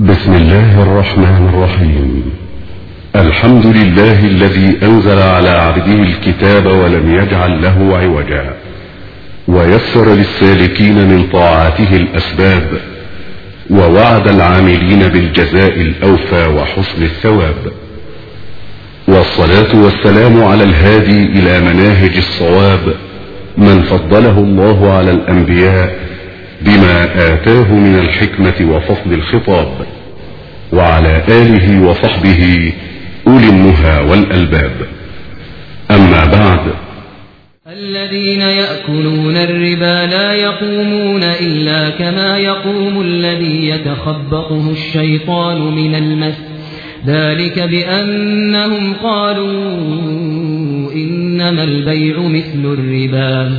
بسم الله الرحمن الرحيم. الحمد لله الذي أنزل على عبده الكتاب ولم يجعل له عوجا. ويسر للسالكين من طاعته الأسباب. ووعد العاملين بالجزاء الأوفى وحسن الثواب. والصلاة والسلام على الهادي إلى مناهج الصواب. من فضله الله على الأنبياء بما آتاه من الحكمة وفصل الخطاب وعلى آله وصحبه أولي النهى والألباب. أما بعد الذين يأكلون الربا لا يقومون إلا كما يقوم الذي يتخبطه الشيطان من المس. ذلك بأنهم قالوا إنما البيع مثل الربا.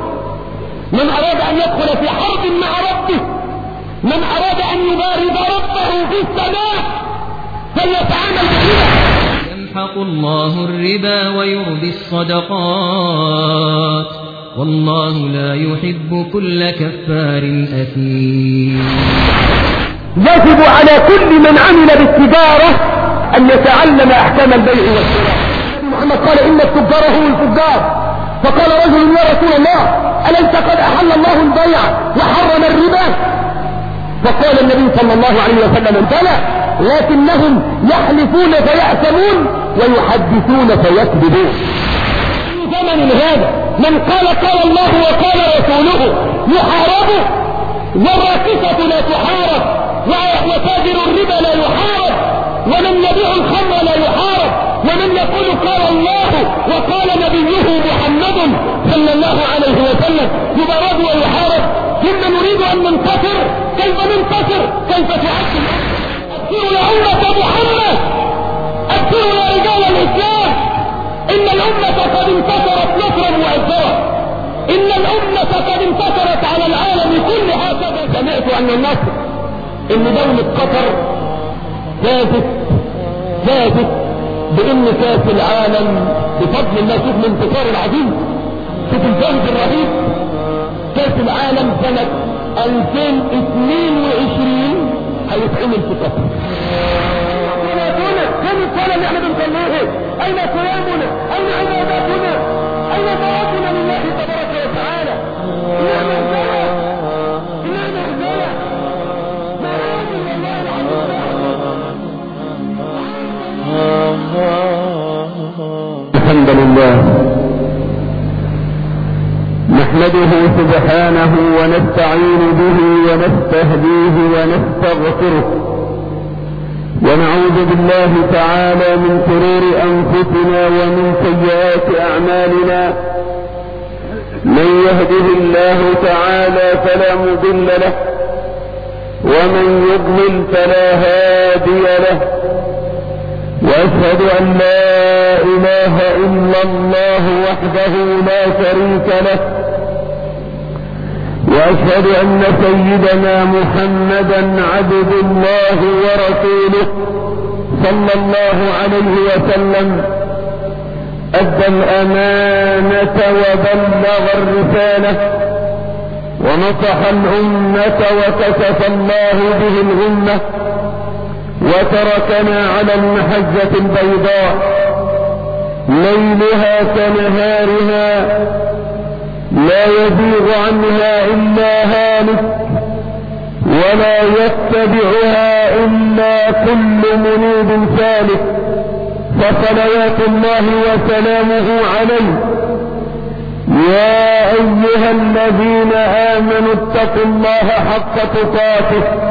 من أراد أن يدخل في حرب مع ربه من أراد أن يبارز ربه في السماء فليتعامل بالربا يمحق الله الربا ويربي الصدقات والله لا يحب كل كفار أثيم. يجب على كل من عمل بالتجارة أن يتعلم أحكام البيع والشراء. محمد قال إن التجار هم الفجار. فقال رجل يا رسول الله أليس قد أحل الله البيع وحرم الربا؟ فقال النبي صلى الله عليه وسلم بلى لكنهم يحلفون فيأثمون ويحدثون فيكذبون. في زمن هذا من قال قال الله وقال رسوله يحارب والراكسة لا تحارب وتاجر الربا لا يحارب ومن يبيع الخمر لا ومن يقول قال الله وقال نبيه محمد صلى الله عليه وسلم. يبارد ويحارب. ثم نريد أن ننتصر. كيف ننتصر؟ كيف تعد اذكروا يا أمة محمد. اذكروا يا رجال الإسلام. إن الأمة قد انتصرت نصرا مؤثرا إن الأمة قد انتصرت على العالم كله هكذا سمعت أن النصر. إن دولة قطر فازت فازت بإن كأس العالم بفضل الله شوف الانتصار العظيم شوف الفوز الرهيب. كأس العالم سنة 2022 هيتعمل في قطر كم الصلاة اللي إحنا بنصليه أين قيامنا أين عباداتنا؟ أين طاعتنا لله تبارك وتعالى؟ نعم الحمد لله نحمده سبحانه ونستعين به ونستهديه ونستغفره. ونعوذ بالله تعالى من شرور أنفسنا ومن سيئات أعمالنا. من يهده الله تعالى فلا مضل له ومن يضلل فلا هادي له. وأشهد أن لا إله إلا الله وحده لا شريك له. وأشهد أن سيدنا محمدا عبد الله ورسوله صلى الله عليه وسلم. أدى الأمانة وبلغ الرسالة ونصح الأمة وكشف الله به الغمة. وتركنا على المحجة البيضاء ليلها كنهارها لا يزيغ عنها إلا هالك ولا يتبعها إلا كل منيب سالك. فصلوات الله وسلامه عليه. يا أيها الذين آمنوا اتقوا الله حق تقاته.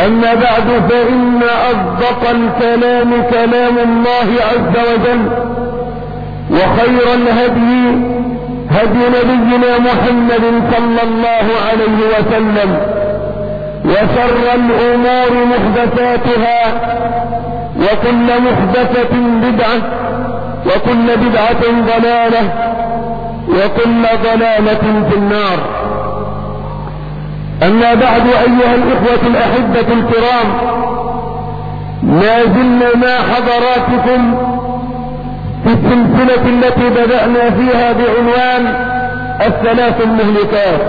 أما بعد فإن أصدق الكلام كلام الله عز وجل وخير الهدي هدي نبينا محمد صلى الله عليه وسلم وشر الأمور محدثاتها وكل محدثة بدعة وكل بدعة ضلالة وكل ضلالة في النار. أما بعد أيها الإخوة الأحبة الكرام ما زلنا مع حضراتكم في السلسلة التي بدأنا فيها بعنوان الثلاث المهلكات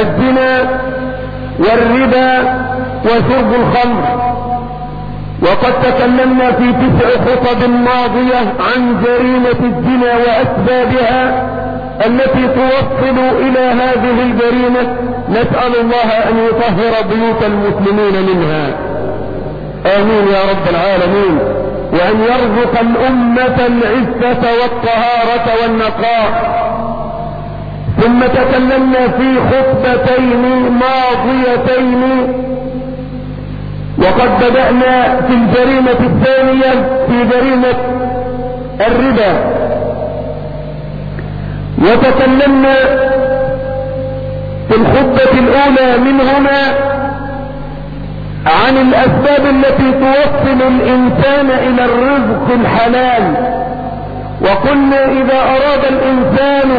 الزنا والربا وشرب الخمر. وقد تكلمنا في تسع خطب ماضية عن جريمة الزنا وأسبابها التي توصل إلى هذه الجريمة. نسأل الله أن يطهر بيوت المسلمين منها. آمين يا رب العالمين. وأن يرزق الأمة العزة والطهارة والنقاء. ثم تكلمنا في خطبتين ماضيتين. وقد بدأنا في الجريمة الثانية في جريمة الربا. وتكلمنا في الخطبة الأولى منهما عن الأسباب التي توصل الإنسان إلى الرزق الحلال. وقلنا إذا أراد الإنسان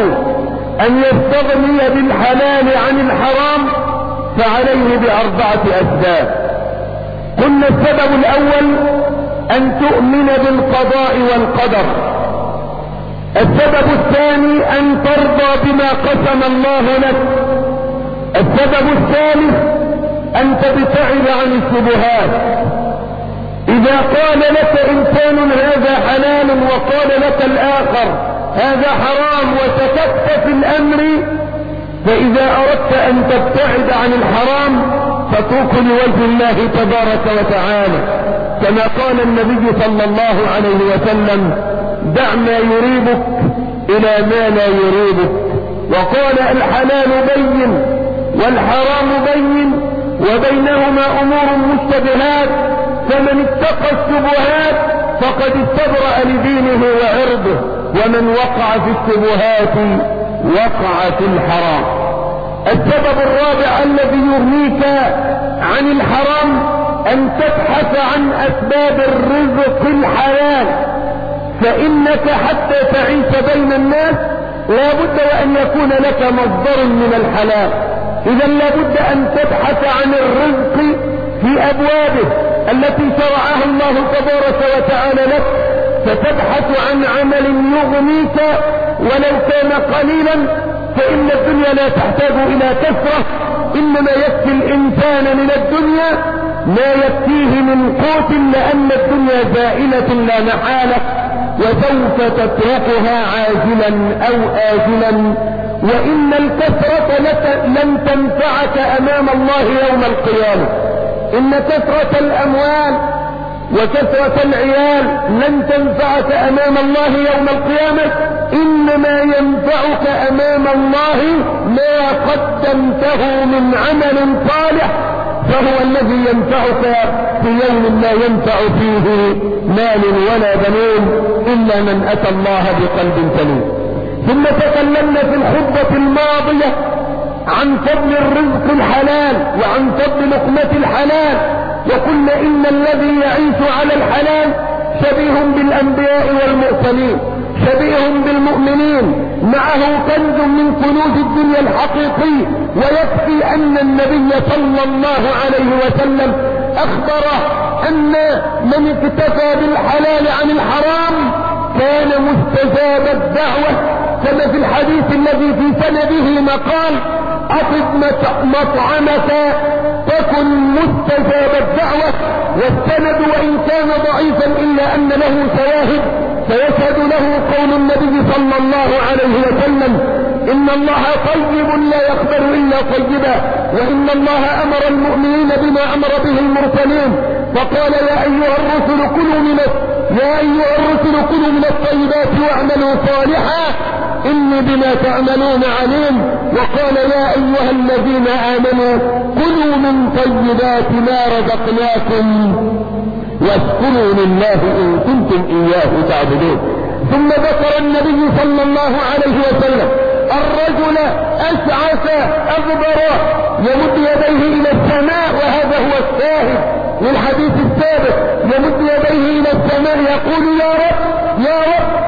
أن يستغني بالحلال عن الحرام فعليه بأربعة أسباب. قلنا السبب الأول أن تؤمن بالقضاء والقدر. السبب الثاني أن ترضى بما قسم الله لك. السبب الثالث أن تبتعد عن الشبهات. إذا قال لك إنسان هذا حلال وقال لك الآخر هذا حرام وسكت في الأمر فإذا أردت أن تبتعد عن الحرام فتوك لوجه الله تبارك وتعالى. كما قال النبي صلى الله عليه وسلم دع ما يريبك إلى ما لا يريبك. وقال الحلال بين والحرام بين وبينهما أمور مشتبهات فمن اتقى الشبهات فقد استبرأ لدينه وعرضه ومن وقع في الشبهات وقع في الحرام. السبب الرابع الذي يغنيك عن الحرام أن تبحث عن أسباب الرزق الحلال فإنك حتى تعيش بين الناس لا بد وأن يكون لك مصدر من الحلال. إذا لا بد أن تبحث عن الرزق في أبوابه التي شرعها الله تبارك وتعالى لك. فتبحث عن عمل يغنيك ولو كان قليلا. فإن الدنيا لا تحتاج إلى كثرة. إنما يكفي الإنسان من الدنيا ما يكفيه من قوت لأن الدنيا زائلة لا محالة. وسوف تتركها عاجلا أو آجلا. وإن الكثرة لن تنفعك أمام الله يوم القيامة. إن كثرة الأموال وكثرة العيال لن تنفعك أمام الله يوم القيامة. إنما ينفعك أمام الله ما قدمته من عمل صالح فهو الذي ينفعك في يوم لا ينفع فيه مال ولا بنون إلا من أتى الله بقلب سليم. ثم تكلمنا في الخطبة الماضية عن فضل الرزق الحلال وعن فضل لقمة الحلال وقلنا إن الذي يعيش على الحلال شبيه بالأنبياء والمرسلين شبيه بالمؤمنين معه كنز من كنوز الدنيا الحقيقي ويكفي أن النبي صلى الله عليه وسلم أخبر أن من اكتفى بالحلال عن الحرام كان مستجاب الدعوة كما في الحديث الذي في سنده مقال أطب مطعمك تكن مستجاب الدعوة والسند وإن كان ضعيفا إلا أن له شواهد فيشهد له قول النبي صلى الله عليه وسلم إن الله طيب لا يقبل إلا طيبا وإن الله أمر المؤمنين بما أمر به المرسلين فقال يا أيها الرسل كلوا من يا أيها الرسل كلوا من الطيبات واعملوا صالحا إني بما تعملون عليم وقال يا أيها الذين آمنوا كلوا من طيبات ما رزقناكم واشكروا لله إن كنتم إياه تعبدون. ثم ذكر النبي صلى الله عليه وسلم الرجل أشعث أغبر يمد يديه إلى السماء وهذا هو الشاهد للحديث السابق. يمد يديه إلى السماء يقول يا رب يا رب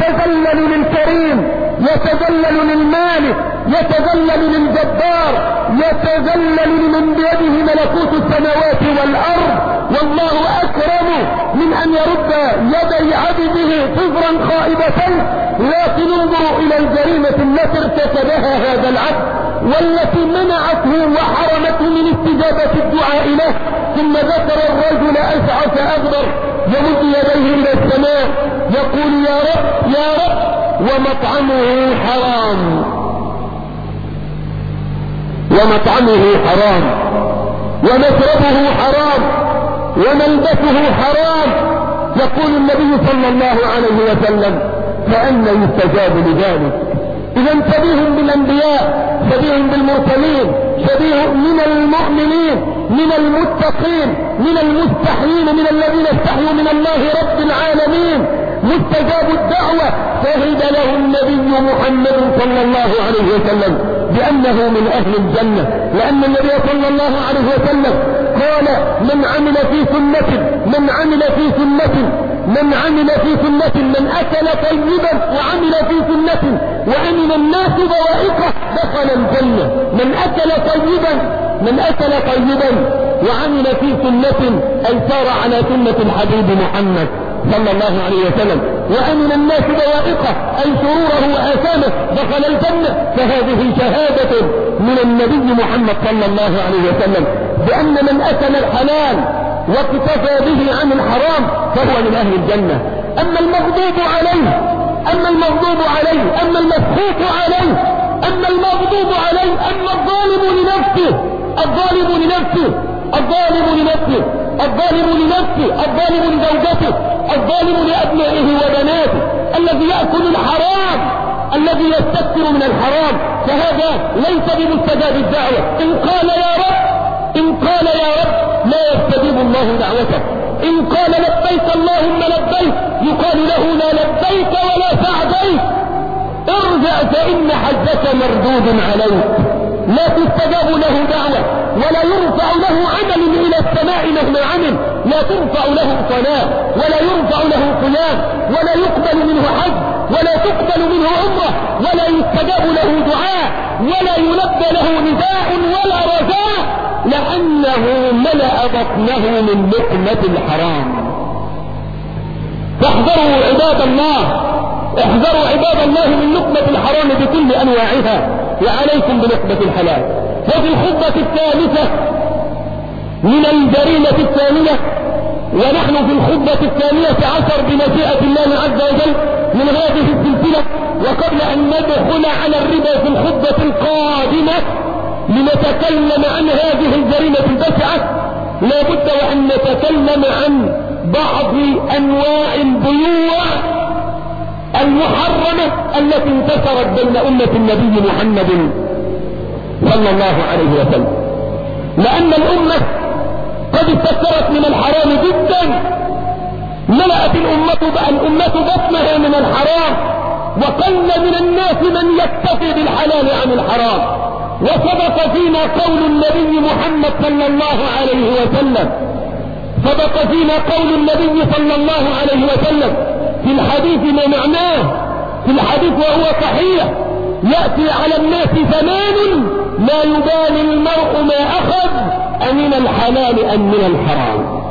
يتذلل للكريم يتذلل للمالك يتذلل للجبار يتذلل لمن بيده ملكوت السماوات والأرض. والله أكرم من أن يرد يدي عبده صفرا خائبتين لكن انظروا إلى الجريمة التي ارتكبها هذا العبد والتي منعته وحرمته من استجابة الدعاء له. ثم ذكر الرجل أسعف أغبر يمد يديه إلى السماء. يقول يا رب يا رب ومطعمه حرام. ومطعمه حرام. ومشربه حرام. وملبسه حرام. يقول النبي صلى الله عليه وسلم فأنا يستجاب لذلك. إذا شبيه بالأنبياء شبيه بالمرسلين شبيه من المؤمنين من المتقين من المستحيين من الذين استحيوا من الله رب العالمين. مستجاب الدعوة شهد له النبي محمد صلى الله عليه وسلم بأنه من أهل الجنة لأن النبي صلى الله عليه وسلم قال من عمل في سنة من عمل في سنة من عمل في سنة من أكل طيبا وعمل في سنة وأمن الناس ضوائقه دخل الجنة. من أكل طيبا من أكل طيبا وعمل في سنة أي سار على سنة الحبيب محمد. صلى الله عليه وسلم. وأمن الناس ضوائقه أي سروره وآثامه. دخل الجنة فهذه شهادة من النبي محمد صلى الله عليه وسلم. بأن من أكل الحلال واكتفى به عن الحرام فهو من أهل الجنة. أما المغضوب عليه أما المغضوب عليه أما المسخوط عليه أما المغضوب عليه أما الظالم لنفسه الظالم لنفسه الظالم لنفسه. الظالم لنفسه الظالم لزوجته الظالم لأبنائه وبناته الذي يأكل الحرام الذي يستكثر من الحرام. فهذا ليس بمستجاب الدعوة. إن قال يا رب إن قال يا رب لا يستجيب الله دعوته. إن قال لبيك اللهم لبيك يقال له لا لبيك ولا سعديك. ارجع فإن حجك مردود عليك. لا تستجاب له دعوة ولا يرفع له عمل إلى السماء مهما عمل لا ترفع له صلاة ولا يرفع له قيام ولا يقبل منه حج ولا تقبل منه عمرة ولا يستجاب له دعاء ولا يلبى له نداء ولا رجاء لأنه ملأ بطنه من لقمة الحرام. فاحذروا عباد الله احذروا عباد الله من لقمة الحرام بكل أنواعها. وعليكم بلقمة الحلال. وفي الخطبة الثالثة من الجريمة الثانية ونحن في الخطبة الثانية عشر بمشيئة الله عز وجل من هذه السلسلة وقبل أن ندخل على الربا في الخطبة القادمة لنتكلم عن هذه الجريمة البشعة لا بد وأن نتكلم عن بعض أنواع البيوع المحرمة التي انتشرت بين أمة النبي محمد صلى الله عليه وسلم. لأن الأمة قد استكثرت من الحرام جدا. ملأت الأمة الأمة بطنها من الحرام. وقل من الناس من يكتفي بالحلال عن الحرام. وسبق فينا قول النبي محمد صلى الله عليه وسلم. سبق فينا قول النبي صلى الله عليه وسلم. في الحديث ما معناه؟ في الحديث وهو صحيح. يأتي على الناس زمان لا يبالي المرء ما أخذ أمن الحلال أم من الحرام.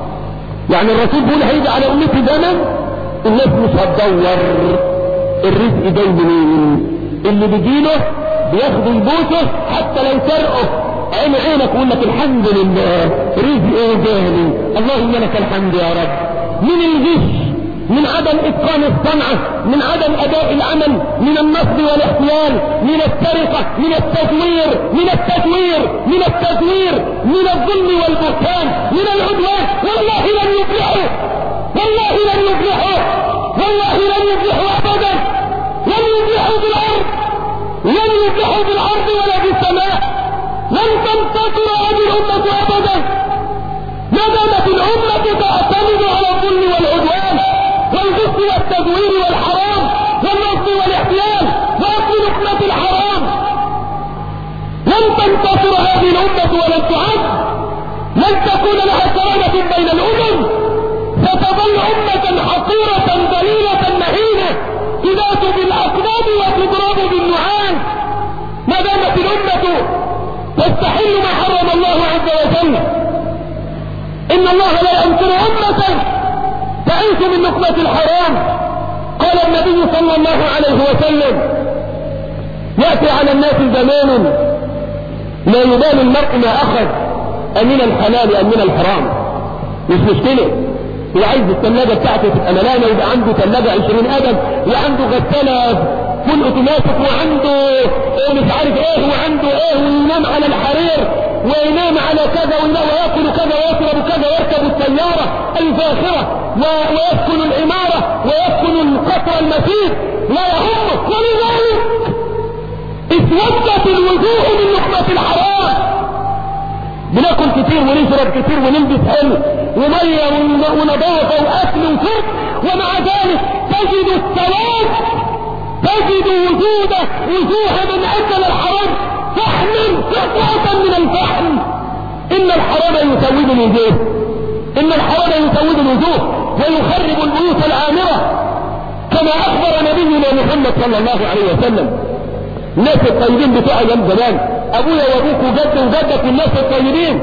يعني الرسول بيقول هيجي على أمتي زمن الناس مش هتدور الرزق جاي منين؟ اللي بيجيله بياخد البوسه حتى لو سرقه. عين عينك ويقول لك الحمد لله رزق جاهلي اللهم لك الحمد يا رب. من الغش؟ من عدم إتقان الصنعة من عدم أداء العمل من النصب والاحتيال من السرقة من التزوير من التزوير من التزوير من الظلم والبهتان من العدوان. والله لن يفلحوا. والله لن يفلحوا. والله لن يفلحوا ابدا. لن يفلحوا بالارض لن يفلحوا بالارض ولا بالسماء لن تنتصر هذه الأمة ابدا. ما دامت الأمة تعتمد على الظلم والعدوان. والغش والتزوير والحرام والنصب والاحتيال وأكل لقمة الحرام. لن تنتصر هذه الأمة ولن تعد. لن تكون لها كرامة بين الأمم. ستظل أمة حقيرة ذليلة مهينة تذات بالاقدام وتضرب بالنعام. ما دامت الأمة تستحل ما حرم الله عز وجل. إن الله لا ينصر أمة تعيش من نقمة الحرام؟ قال النبي صلى الله عليه وسلم يأتي على الناس زمان لا يبال المرء ما أخذ امن الحلال ام من الحرام. مش مشكلة. هو عايز الثلاجة بتاعته تبقى ملانة ويبقى عنده ثلاجة 20 آدم وعنده غسالة فول أوتوماتيك وعنده مش عارف إيه وعنده إيه وينام على الحرير وينام على كذا ويأكل كذا ويشرب كذا ويركب السيارة الفاخرة ويسكن العمارة ويسكن القصر المسيح لا يهمه ولذلك اسودت الوجوه من لقمة الحرام بناكل كتير ونشرب كتير ونلبس حلو ومية ونظافة وأكل وشرب ومع ذلك تجد السواد تجد وجود وجوه من اكل الحرام فحم فقوة من الفحم. إن الحرام يسود الوجوه. إن الحرام يسود الوجوه ويخرب البيوت العامرة كما أخبر نبينا محمد صلى الله عليه وسلم. الناس الطيبين بتوع أيام زمان. أبويا وأبوك وجد وجدك الناس الطيبين.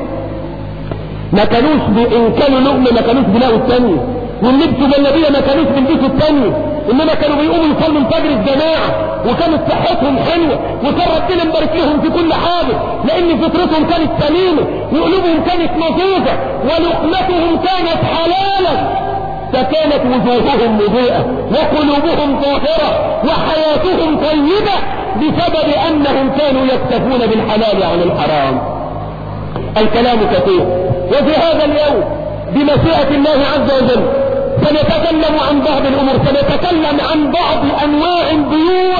ما كانوش ان كانوا لقمه ما كانوش بيلاقوا الثاني واللبس جلابيه ما كانوش بيلبسوا الثاني إنما كانوا بيقوموا يصلوا الفجر الجماعة وكانت صحتهم حلوة وكان ربنا مبارك لهم في كل حاجة لأن فطرتهم كانت سليمة وقلوبهم كانت نظيفه ولقمتهم كانت حلالا. فكانت وجوههم مضيئة وقلوبهم طاهرة وحياتهم طيبة بسبب أنهم كانوا يكتفون بالحلال عن الحرام. الكلام كثير وفي هذا اليوم بمشيئة الله عز وجل سنتكلم عن بعض الأمور سنتكلم عن بعض أنواع البيوع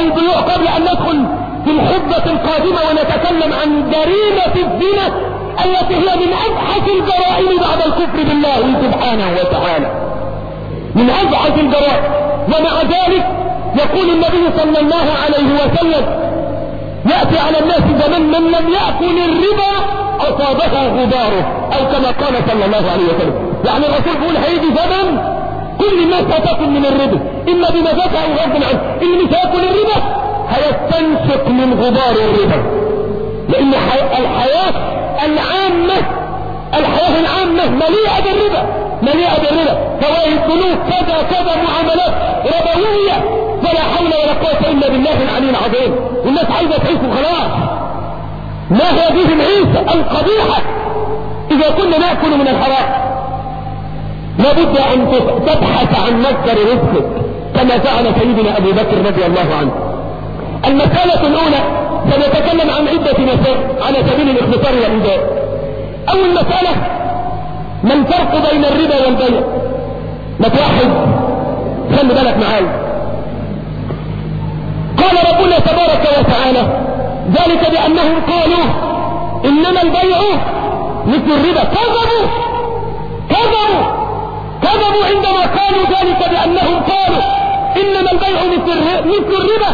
البيوع قبل أن ندخل في الحبة القادمة ونتكلم عن جريمة الزنا التي هي من أبحث الجرائم بعد الكفر بالله سبحانه وتعالى. من أبحث الجرائم. ومع ذلك يقول النبي صلى الله عليه وسلم يأتي على الناس زمن من لم يأكل الربا أصابه غباره أو كما قال صلى الله عليه وسلم. يعني الرسول بيقول هيجي زمن كل الناس هتاكل من الربا. إما بنجاة أو غصب عنه. اللي مش هياكل الربا هيستنشق من غبار الربا. لأن الحياة العامة الحياة العامة مليئة بالربا. مليئة بالربا. فوائد بنوك كذا كذا معاملات ربوية. ولا حول ولا قوة إلا بالله العلي العظيم. والناس عايزة تعيش وخلاص ما هذه العيشة القبيحة؟ إذا كنا نأكل من الحرام. لابد أن تبحث عن مصدر رزقك كما فعل سيدنا أبو بكر رضي الله عنه. المسألة الأولى سنتكلم عن عدة مسائل على سبيل الاختصار والإنجاز. أول مسألة ما الفرق بين الربا والبيع؟ ما توحد خلي بالك معايا. قال ربنا تبارك وتعالى ذلك بأنهم قالوا إنما البيع مثل الربا. كذبوا! كذبوا! كذبوا عندما قالوا ذلك بأنهم قالوا إنما البيع مثل الربا.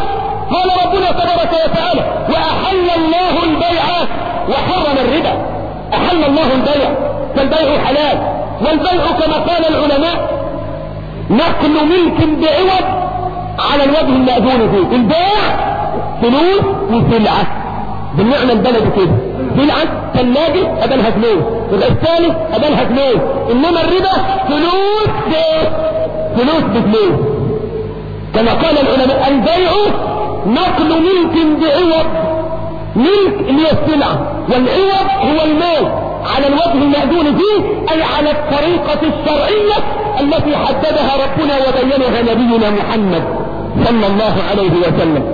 قال ربنا تبارك وتعالى وأحل الله البيع وحرم الربا. أحل الله البيع. فالبيع حلال. والبيع كما قال العلماء نقل ملك بعوض على الوجه المأذون فيه. البيع فلوس وسلعة. بالمعنى البلدي كده. سلعة ثلاجة أبلها فلوس الثالث أبلها فلوس إنما الربا فلوس فلوس بفلوس كما قال العلماء البيع نقل ملك بعوض. ملك للسلعة والعوض هو المال. على الوجه المأذون فيه أي على الطريقة الشرعية التي حددها ربنا وبينها نبينا محمد صلى الله عليه وسلم.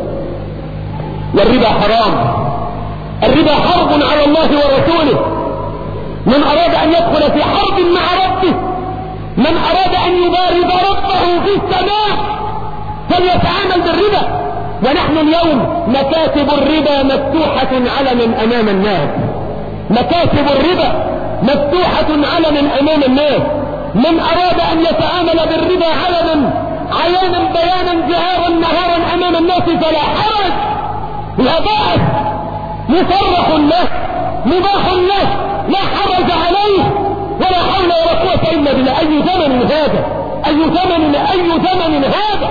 والربا حرام. الربا حرب على الله ورسوله. من أراد أن يدخل في حرب مع ربه من أراد أن يبارز ربه في السماء فليتعامل بالربا. ونحن اليوم مكاتب الربا مفتوحة علنا أمام الناس. مكاتب الربا مفتوحة علنا أمام الناس. من أراد أن يتعامل بالربا علنا عيانا بيانا جهارا نهارا أمام الناس فلا حرج. لا بأس. مصرح له مباح له لا حرج عليه ولا حول ولا قوة إلا بالله. أي ثمن هذا؟ أي ثمن أي ثمن هذا؟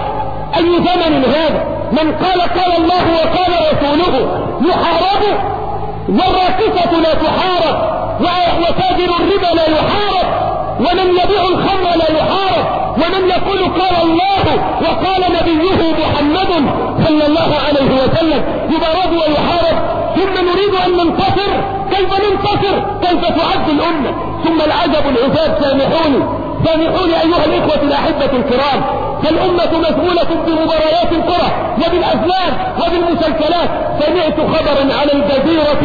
أي ثمن هذا؟ من قال قال الله وقال رسوله يحارب والراقصة لا تحارب وتاجر الربا لا يحارب ومن يبيع الخمر لا يحارب ومن يقول قال الله وقال نبيه محمد صلى الله عليه وسلم يبارد ويحارب. ثم نريد أن ننتصر. كيف ننتصر؟ كيف تعد الأمة؟ ثم العجب العجاب سامحوني. سامحوني أيها الإخوة الأحبة الكرام. فالأمة مسؤولة بمباريات القرى وبالأفلام وبالمسلسلات. سمعت خبرا على الجزيرة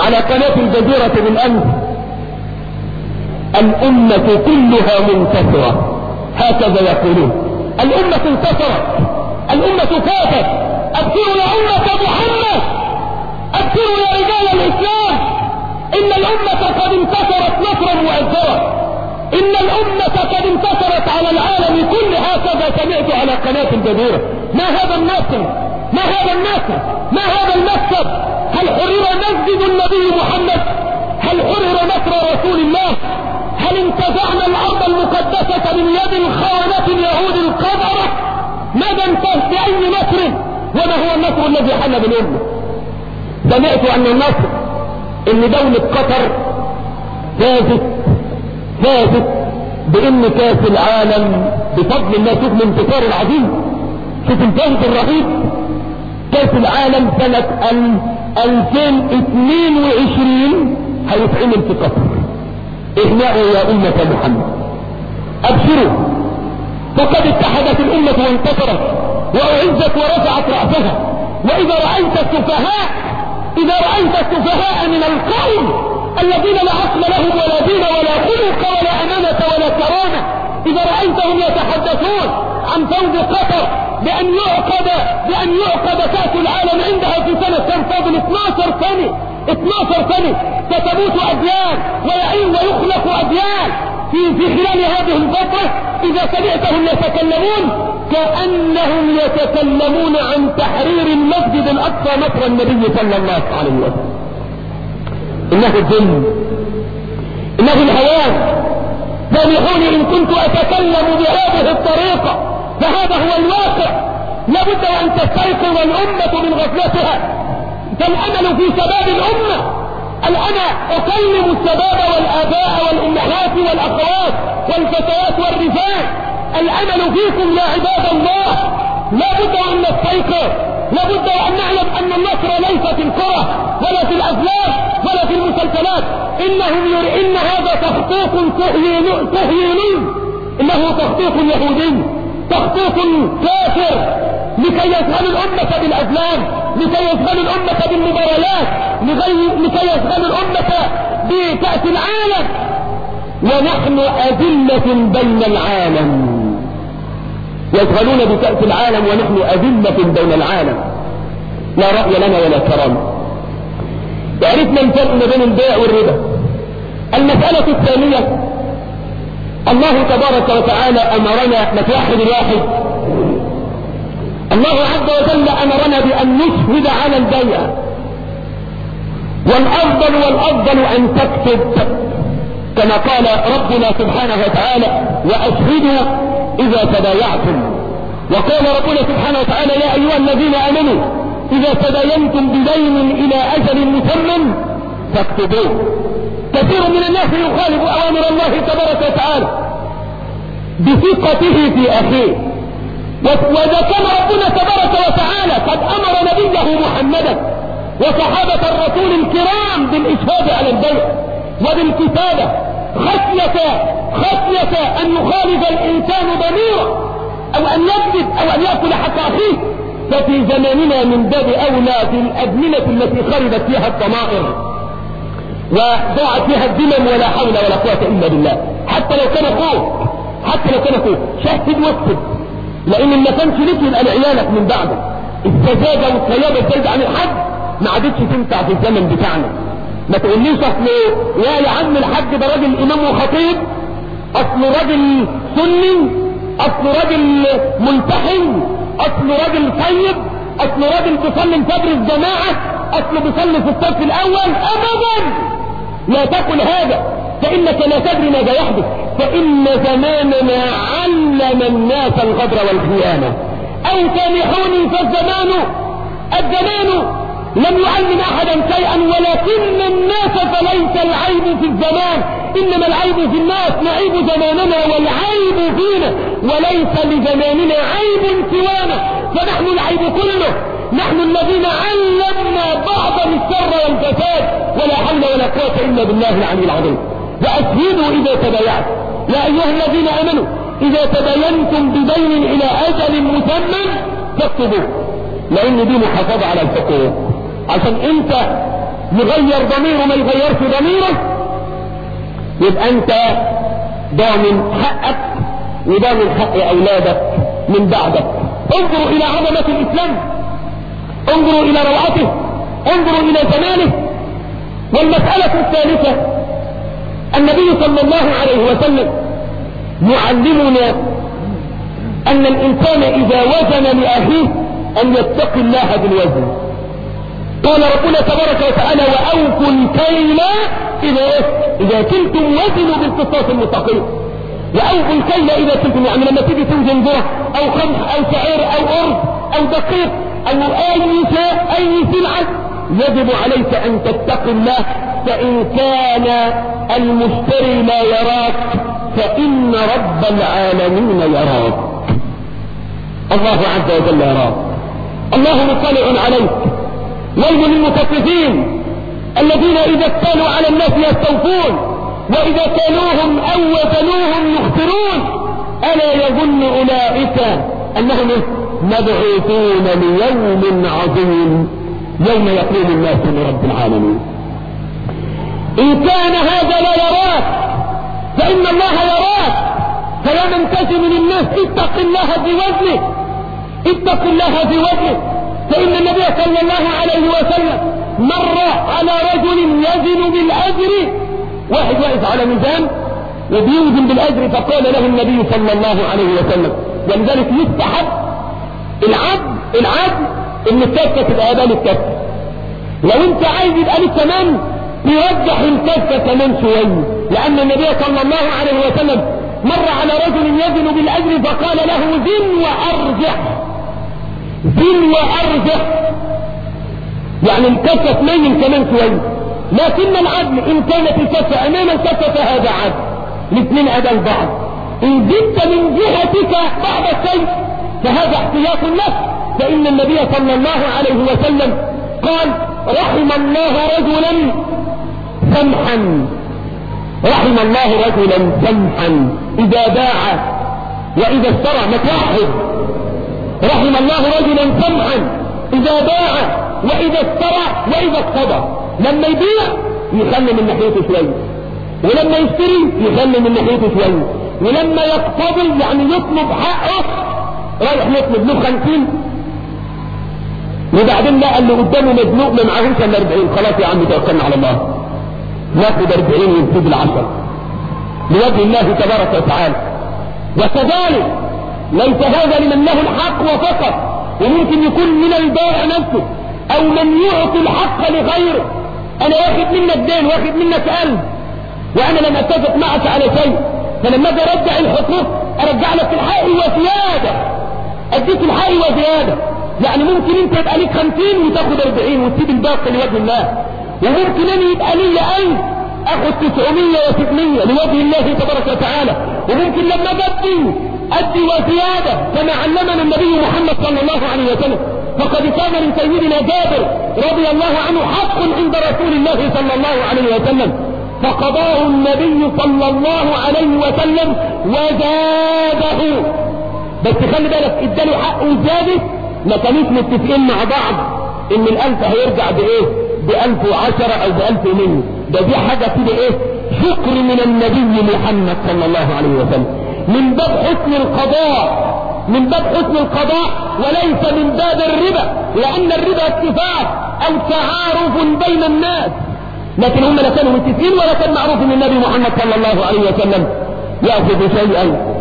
على قناة الجزيرة بالأمس الأمة كلها منتصرة. هكذا يقولون. الأمة انتصرت. الأمة فاتت أبشروا يا أمة محمد أبشروا يا رجال الإسلام إن الأمة قد انتصرت نصرا مؤثرا إن الأمة قد انتصرت على العالم كله هكذا سمعت على قناة الجزيرة ما هذا النصر؟ ما هذا النصر؟ ما هذا المكسب؟ هل حرر مسجد النبي محمد؟ هل حرر نصر رسول الله؟ هل انتزعنا الأرض المقدسة من يد الخونة اليهود القذرة؟ ماذا انتهت بأي نصر؟ وما هو النصر الذي حل بالأمة؟ سمعت أن النصر إن دولة قطر فازت فازت بإن كأس العالم بفضل الله شوف الانتصار العظيم. شوف الفوز الرهيب. كأس العالم سنة 2022 هيتعمل في قطر. اهنأوا يا أمة محمد. أبشروا. فقد اتحدت الأمة وانتصرت وأعزت ورفعت رأسها. وإذا رأيت السفهاء إذا رأيت السفهاء من القوم الذين لا عقل لهم ولا دين ولا خلق ولا أمانة ولا كرامة إذا رأيتهم يتحدثون عن فوز قطر بأن يعقد بأن يعقد كأس العالم عندها في سنة كم؟ فاضل 12 سنة. 12 سنة. ستموت أجيال ويعين ويخلق أجيال في في خلال هذه الفترة. إذا سمعتهم يتكلمون كأنهم يتكلمون عن تحرير المسجد الأقصى نصر النبي صلى الله عليه وسلم. إنه الظلم. إنه الهوان. سامحوني إن كنت أتكلم بهذه الطريقة. فهذا هو الواقع. لابد أن تستيقظ الأمة من غفلتها. فالأمل في شباب الأمة. الأنا أكلم الشباب والآباء والأمهات والأخوات والفتيات والرجال. الأمل فيكم يا عباد الله. لابد أن نستيقظ. لابد أن نعلم أن النصر ليس في الكرة ولا في الأفلام ولا في المسلسلات. إنهم ير... إن هذا تخطيط كهيني إنه تخطيط يهودي. تخطيط كافر. لكي يشغل الأمة بالأفلام. لكي يشغل الأمة بالمباريات. لكي يشغل الأمة بكأس العالم. ونحن أذلة بين العالم. يشغلون بكأس العالم ونحن أذلة بين العالم. لا رأي لنا ولا كرامة عرفنا الفرق ما بين البيع والربا. المسألة الثانية الله تبارك وتعالى أمرنا نتوحد الواحد. الله عز وجل أمرنا بأن نشهد على البيع. والأفضل والأفضل أن تكتب كما قال ربنا سبحانه وتعالى وأشهدوا إذا تبايعتم. وقال ربنا سبحانه وتعالى يا أيها الذين آمنوا إذا تداينتم بدين إلى أجل مسمى فاكتبوه. كثير من الناس يخالف أوامر الله تبارك وتعالى بثقته في أخيه. وإذا كان ربنا تبارك وتعالى قد أمر نبيه محمدا وصحابة الرسول الكرام بالإشهاد على البيع وبالكتابة خشية خشية أن يخالف الإنسان ضميره أو أن يكذب أو أن يأكل حق أخيه. ففي زماننا من باب أولى في الأزمنة التي خربت فيها الضمائر. وضاعت فيها الدمم ولا حول ولا قوة إلا بالله. حتى لو كان أخوك حتى لو كان أخوك شهد واكتب. لأن ما كانش لك يبقى لعيالك من بعده. السذاجة والصيادة الزايدة عن الحد. ما عادتش تنفع في الزمن بتاعنا. ما تقوليش أصل يا يا عم الحاج ده راجل إمام وخطيب اصله راجل سني اصله راجل ملتحم اصله راجل طيب اصله راجل بيصلي الفجر الجماعة اصله بيصلي في الصف الأول ابدا. لا تقل هذا فإنك لا تدري ماذا يحدث فإن زماننا علم الناس الغدر والخيانة. أو سامحوني فالزمان الزمان لم يعلم أحدا شيئا ولكن الناس فليس العيب في الزمان إنما العيب في الناس نعيب زماننا والعيب فينا وليس لزماننا عيب سوانا فنحن العيب كله نحن الذين علمنا بعض الشر والفساد ولا حول ولا قوة إلا بالله العلي العظيم. واسهدوا إذا تبايعت. يا أيها الذين آمنوا إذا تباينتم بدين إلى أجل مسمى فاكتبوه. لأن دي محافظة على الحقوق عشان انت يغير ضميره ما يغيرش ضميره يبقى انت ضامن حقك وضامن حق اولادك من بعدك. انظروا إلى عظمة الاسلام انظروا إلى روعته انظروا إلى زمانه. والمسألة الثالثة النبي صلى الله عليه وسلم يعلمنا أن الإنسان إذا وزن لأخيه أن يتقي الله بالوزن. قال ربنا تبارك وتعالى وأوفوا الكيل إذا إذا كلتم وزنوا بالقسطاس المستقيم. وأوفوا الكيل إذا كلتم يعني لما تيجي توزن ذرة أو قمح أو شعير أو ارز أو دقيق أو أي شيء أي سلعه يجب عليك أن تتقي الله. فإن كان المشتري لا يراك فإن رب العالمين يراك. الله عز وجل يراك. الله مطلع عليك. ويل للمطففين الذين إذا اكتالوا على الناس يستوفون وإذا كالوهم أو وزنوهم يخسرون. ألا يظن أولئك أنهم مبعوثون ليوم عظيم يوم يقوم الناس لرب العالمين. إن كان هذا لا يراك فإن الله يراك. فيا من تجي من الناس اتق الله وزنه اتق الله وزنه فإن النبي صلى الله عليه وسلم مر على رجل يزن بالأجر واحد واقف على ميزان وبيوزن بالأجر فقال له النبي صلى الله عليه وسلم ولذلك يستحب العدل العدل إن الكفة تبقى قبال الكفة. لو أنت عايز يبقى لك كمان ترجح الكفة كمان شوية لأن النبي صلى الله عليه وسلم مر على رجل يزن بالأجر فقال له زن وأرجح زن وارجح يعني الكفة تميل كمان شوية لكن العدل إن كانت الكفة أمام الكفة فهذا عدل. الاثنين ادى بعض. إن زدت من جهتك بعض الشيء فهذا احتياط النفس فإن النبي صلى الله عليه وسلم قال رحم الله رجلا سمحا. رحم الله رجلا سمحا. إذا باع وإذا اشترى متوحد. رحم الله رجلا سمحا إذا باع وإذا اشترى وإذا اقتضى. لما يبيع يخلي من ناحيته شوية ولما يشتري يخلي من ناحيته شوية ولما يقتضي يعني يطلب حقه رايح يطلب له 50 وبعدين لقى اللي قدامه مزنوق ما معهوش الا 40 خلاص يا عم توكلنا على الله. ناخد 40 ويسيب العشر. لوجه الله تبارك وتعالى. وكذلك ليس هذا لمن له الحق وفقط وممكن يكون من البائع نفسه أو من يعطي الحق لغيره. أنا واخد منك دين واخد منك قلب وأنا لم أتفق معك على شيء. فلما أجي أرجع الحقوق أرجع لك الحق وزيادة. أديك الحق وزيادة. يعني ممكن أنت يبقى ليك 50 وتاخد 40 وتسيب الباقي لوجه الله. وممكن أنا يبقى لي 1000 اخد 900 و600 لوجه الله تبارك وتعالى. وممكن لما بدي أدي وزيادة كما علمنا النبي محمد صلى الله عليه وسلم. فقد كان لسيدنا جابر رضي الله عنه حق عند رسول الله صلى الله عليه وسلم. فقضاه النبي صلى الله عليه وسلم وزاده. بس خلي بالك اداله حقه زيادة ما كانوش متفقين مع بعض إن الألف هيرجع بإيه؟ بألف وعشرة أو بألف ومنه ده دي حاجة كده إيه؟ شكر من النبي محمد صلى الله عليه وسلم. من باب حسن القضاء من باب حسن القضاء وليس من باب الربا لأن الربا اتفاق أو تعارف بين الناس. لكن هم لا كانوا متفقين ولا كان معروف من النبي محمد صلى الله عليه وسلم يأخذ شيئا.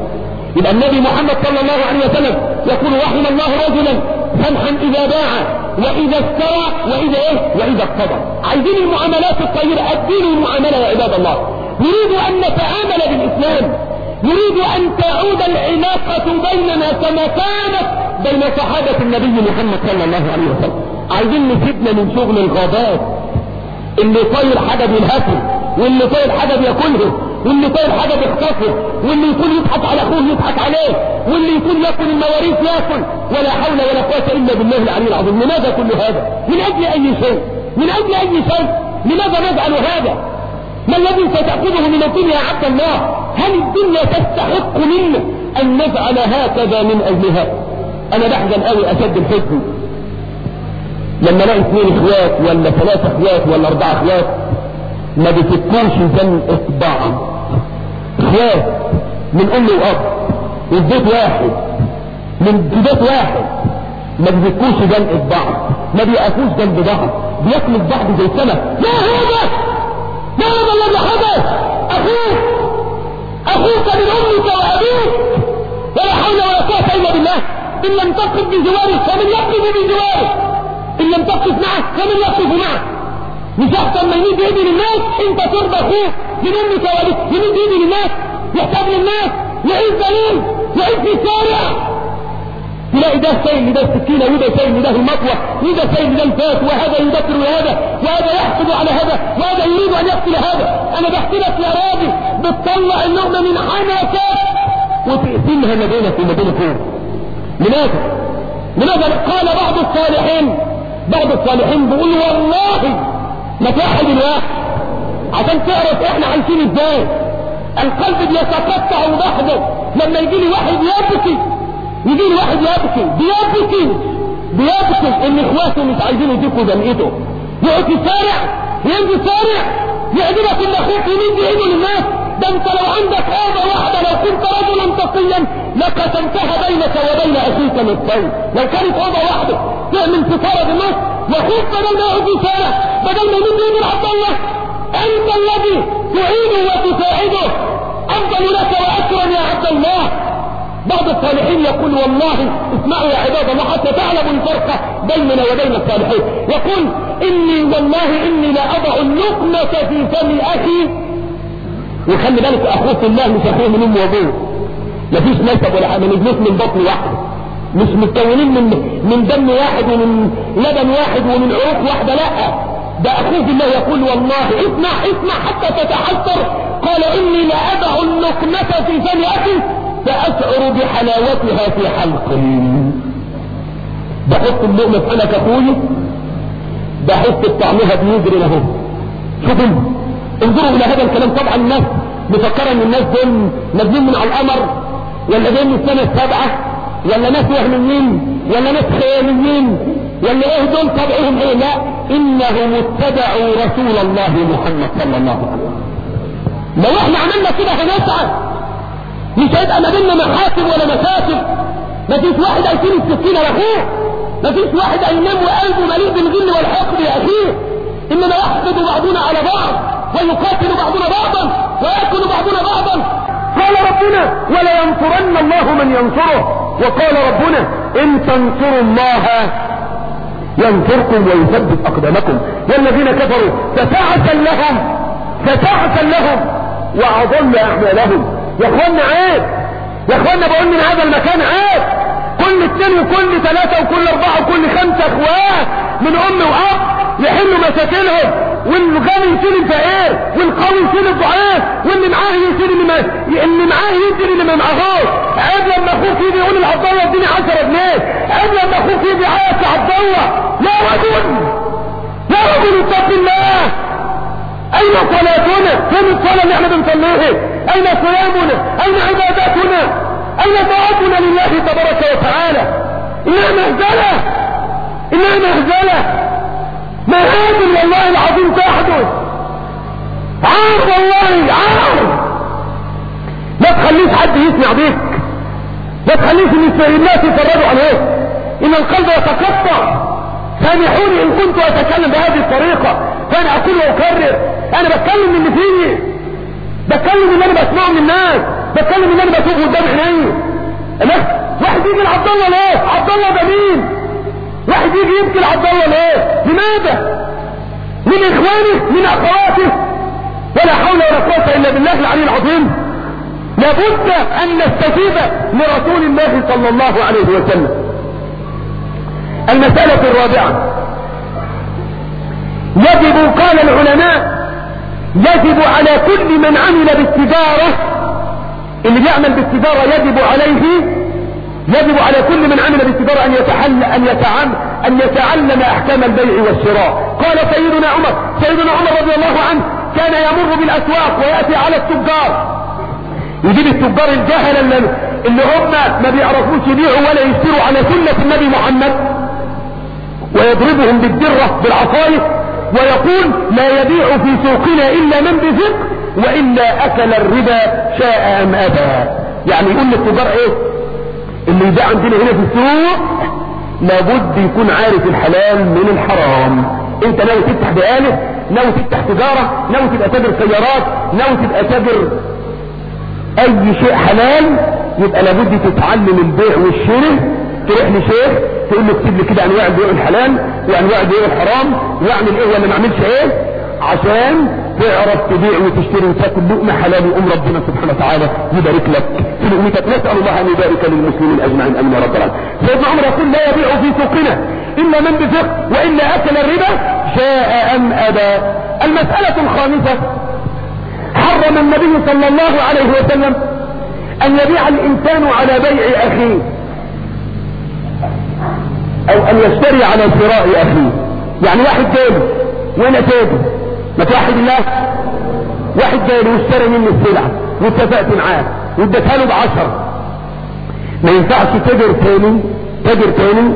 يبقى النبي محمد صلى الله عليه وسلم يقول رحم الله رجلا سمحا إذا باع وإذا اشترى وإذا إيه؟ وإذا اقتضى. عايزين المعاملات الطيبة الدين المعاملة يا عباد الله. نريد أن نتعامل بالإسلام. نريد أن تعود العلاقة بيننا كما كانت بين صحابة النبي محمد صلى الله عليه وسلم. عايزين نسيبنا من شغل الغابات اللي طاير حاجة بيلهفه واللي طاير حاجة بياكله واللي طاير حاجة بيخطفه واللي يكون يضحك على أخوه يضحك عليه واللي يكون يأكل المواريث يأكل. ولا حول ولا قوة إلا بالله العلي العظيم. لماذا كل هذا؟ من أجل أي شيء؟ من أجل أي شيء؟ لماذا نفعل هذا؟ ما الذي ستأخذه من الدنيا عبد الله؟ هل الدنيا تستحق منا أن نفعل هكذا من أجلها؟ أنا بحزن قوي أشد الحزن. لما الاقي اثنين إخوات ولا ثلاثة إخوات ولا أربعة إخوات ما بتكونش زنقة بعض إخوات من أم وأب والبيت واحد من بيت واحد ما بيكونش زنقة بعض ما بيقفوش جنب بعض. بياكلوا بعض زي السمك. ما هذا! هذا الذي حدث أخوك أخوك من أمك وأبيك. ولا حول ولا قوة إلا بالله. إن لم تقف بجوارك فمن يقف بجوارك إن لم تقف معه فمن يقف معه مش احسن ما يمد ايدي للناس أنت ترضى أخوك من أمك وأبيك. يمد ايدي للناس يحتاج للناس يعيش ذليل يعيش في الشارع. تلاقي ده شايل لده السكينة وده شايل لده المطوة وده شايل لده الفاس وهذا يبكر هذا وهذا يحسد على هذا وهذا يريد أن يقتل هذا. أنا بحكي لك يا راجل بتطلع اللقمة من حنكك وتقسمها ما بينك وما بين أخوك لماذا؟ لماذا؟ قال بعض الصالحين بعض الصالحين بيقول والله ما تحد الواحد عشان تعرف إحنا عايشين إزاي. القلب بيتقطع لحظه لما يجي لي واحد يبكي يجي واحد يبكي بيبكي بيبكي إن اخواته مش عايزين يديكوا جمعيته. يقعد في الشارع ينزل الشارع يعجبك ان أخوك يمد ايده للناس. ده أنت لو عندك اوضه واحدة لو كنت رجلا تقيا لقسمتها بينك وبين أخيك نصفين لو كانت أوضة واحدة تعمل ستاره بالنص وأخوك بدل ما يقعد في الشارع بدل ما يمد ايده لعبد الله أنت الذي تعينه وتساعده. أفضل لك وأكرم يا عبد الله. بعض الصالحين يقول والله اسمعوا يا عباد الله حتى تعلموا الفرق بيننا وبين الصالحين. يقول إني والله إني لا أضع اللقمة في فم أخي. وخلي بالك اخوه في الله مش أخوه من أمه وأبوه. مفيش نسب ولا حاجة نجلس من بطن واحد. مش متكونين من من دم واحد ومن لبن واحد ومن عروق واحدة لا. ده اخوه في الله يقول والله اسمع اسمع حتى تتحسر قال إني لا أضع اللقمة في فم أخي. فأشعر بحلاوتها في حلقي بحط اللقمة في حلق أخوي بحس بطعمها بيجري له شوفوا انظروا إلى هذا الكلام. طبعا الناس مفكرة إن الناس دول نازلين من على القمر ولا جايين من السنة السابعة ولا ناس وهميين ولا ناس خياليين ولا إيه دول طبعهم إيه؟ لا إنهم اتبعوا رسول الله محمد صلى الله عليه وسلم. لو إحنا عملنا كده هنسعد مش هيبقى ما بيننا محاسب ولا مكاسب ما فيش واحد هيشيل السكينة ما فيش واحد هينام وقلبه مليء بالغل والحقد لاخيه إنما يحقد بعضنا على بعض ويقاتل بعضنا بعضا ويأكل بعضنا بعضا. قال ربنا ولا ينصرن الله من ينصره. وقال ربنا إن تنصروا الله ينصركم ويثبت أقدامكم. والذين كفروا فتعسا لهم فتعسا لهم وأضل أعمالهم. يا اخوانا عيب. يا اخوانا بقول من هذا المكان عيب. كل اثنين وكل ثلاثة وكل أربعة وكل خمسة أخوات من أم وأب يحلوا مساكنهم والغني يشيل الفقير والقوي يشيل الضعيف واللي معاه يشيل اللي معاه يدي اللي ما معاهوش عيب لما أخوك يجي يقول لعبد الله اديني 10 جنيه. عيب لما أخوك يجي يعيط لعبد الله يا رجل. يا رجل اتق الله. أين صلاتنا؟ فين الصلاة اللي إحنا بنصليها. أين صيامنا؟ أين عباداتنا؟ أين طاعتنا لله تبارك وتعالى؟ إنها مهزلة. إنها مهزلة. مهازل والله العظيم تحدث عار والله عار ما تخليش حد يسمع بيك. ما تخليش الناس يتفرجوا عليك. إن القلب يتقطع. سامحوني إن كنت أتكلم بهذه الطريقة. فانا أقول وأكرر. أنا بتكلم من اللي فيي بتكلم اللي أنا بسمعه من الناس. بتكلم اللي أنا بشوفه قدام عيني. واحد يجي لعبد الله ليه؟ عبد الله ده مين واحد يجي يبكي لعبد الله ليه؟ لماذا؟ من إخوانه؟ من أخواته؟ ولا حول ولا قوة إلا بالله العلي العظيم. لابد أن نستجيب لرسول الله صلى الله عليه وسلم. المسألة الرابعة. يجب قال العلماء يجب على كل من عمل بالتجارة اللي بيعمل بالتجارة يجب عليه يجب على كل من عمل بالتجارة أن يتحل أن يتعلم أن يتعلم أحكام البيع والشراء. قال سيدنا عمر سيدنا عمر رضي الله عنه كان يمر بالأسواق ويأتي على التجار. يجيب التجار الجهل اللي, هم ما بيعرفوش يبيعوا ولا يشتروا على سنة النبي محمد. ويضربهم بالدرة بالعصاية ويقول لا يبيع في سوقنا إلا من بفقه وإلا أكل الربا شاء أم أبى. يعني يقول للتجار إيه؟ اللي يبيع عندنا هنا في السوق لابد يكون عارف الحلال من الحرام. أنت ناوي تفتح بقالة؟ ناوي تفتح تجارة؟ ناوي تبقى تاجر سيارات؟ ناوي تبقى تاجر أي شيء حلال؟ يبقى لابد تتعلم البيع والشراء تروح لشيخ تقول له اكتب لي كده أنواع البيع الحلال وأنواع البيع الحرام وأعمل إيه ولا ما أعملش إيه؟ عشان تعرف تبيع وتشتري وتاكل لقمة حلال وأم ربنا سبحانه وتعالى يبارك لك. في لقمتك. نسأل الله أن يبارك للمسلمين أجمعين. آمين يا رب العالمين. سيدنا عمر يقول لا يبيع في سوقنا إلا من بفقه وإلا أكل الربا. شاء أم أبى. المسألة الخامسة حرم النبي صلى الله عليه وسلم أن يبيع الإنسان على بيع أخيه. أو أن يشتري على شراء أخيه. يعني واحد جاي وأنا تاجر ما توحد الله واحد جاي واشترى مني السلعة واتفقت معاه واديتها له بعشرة. ما ينفعش تاجر تاني تاجر تاني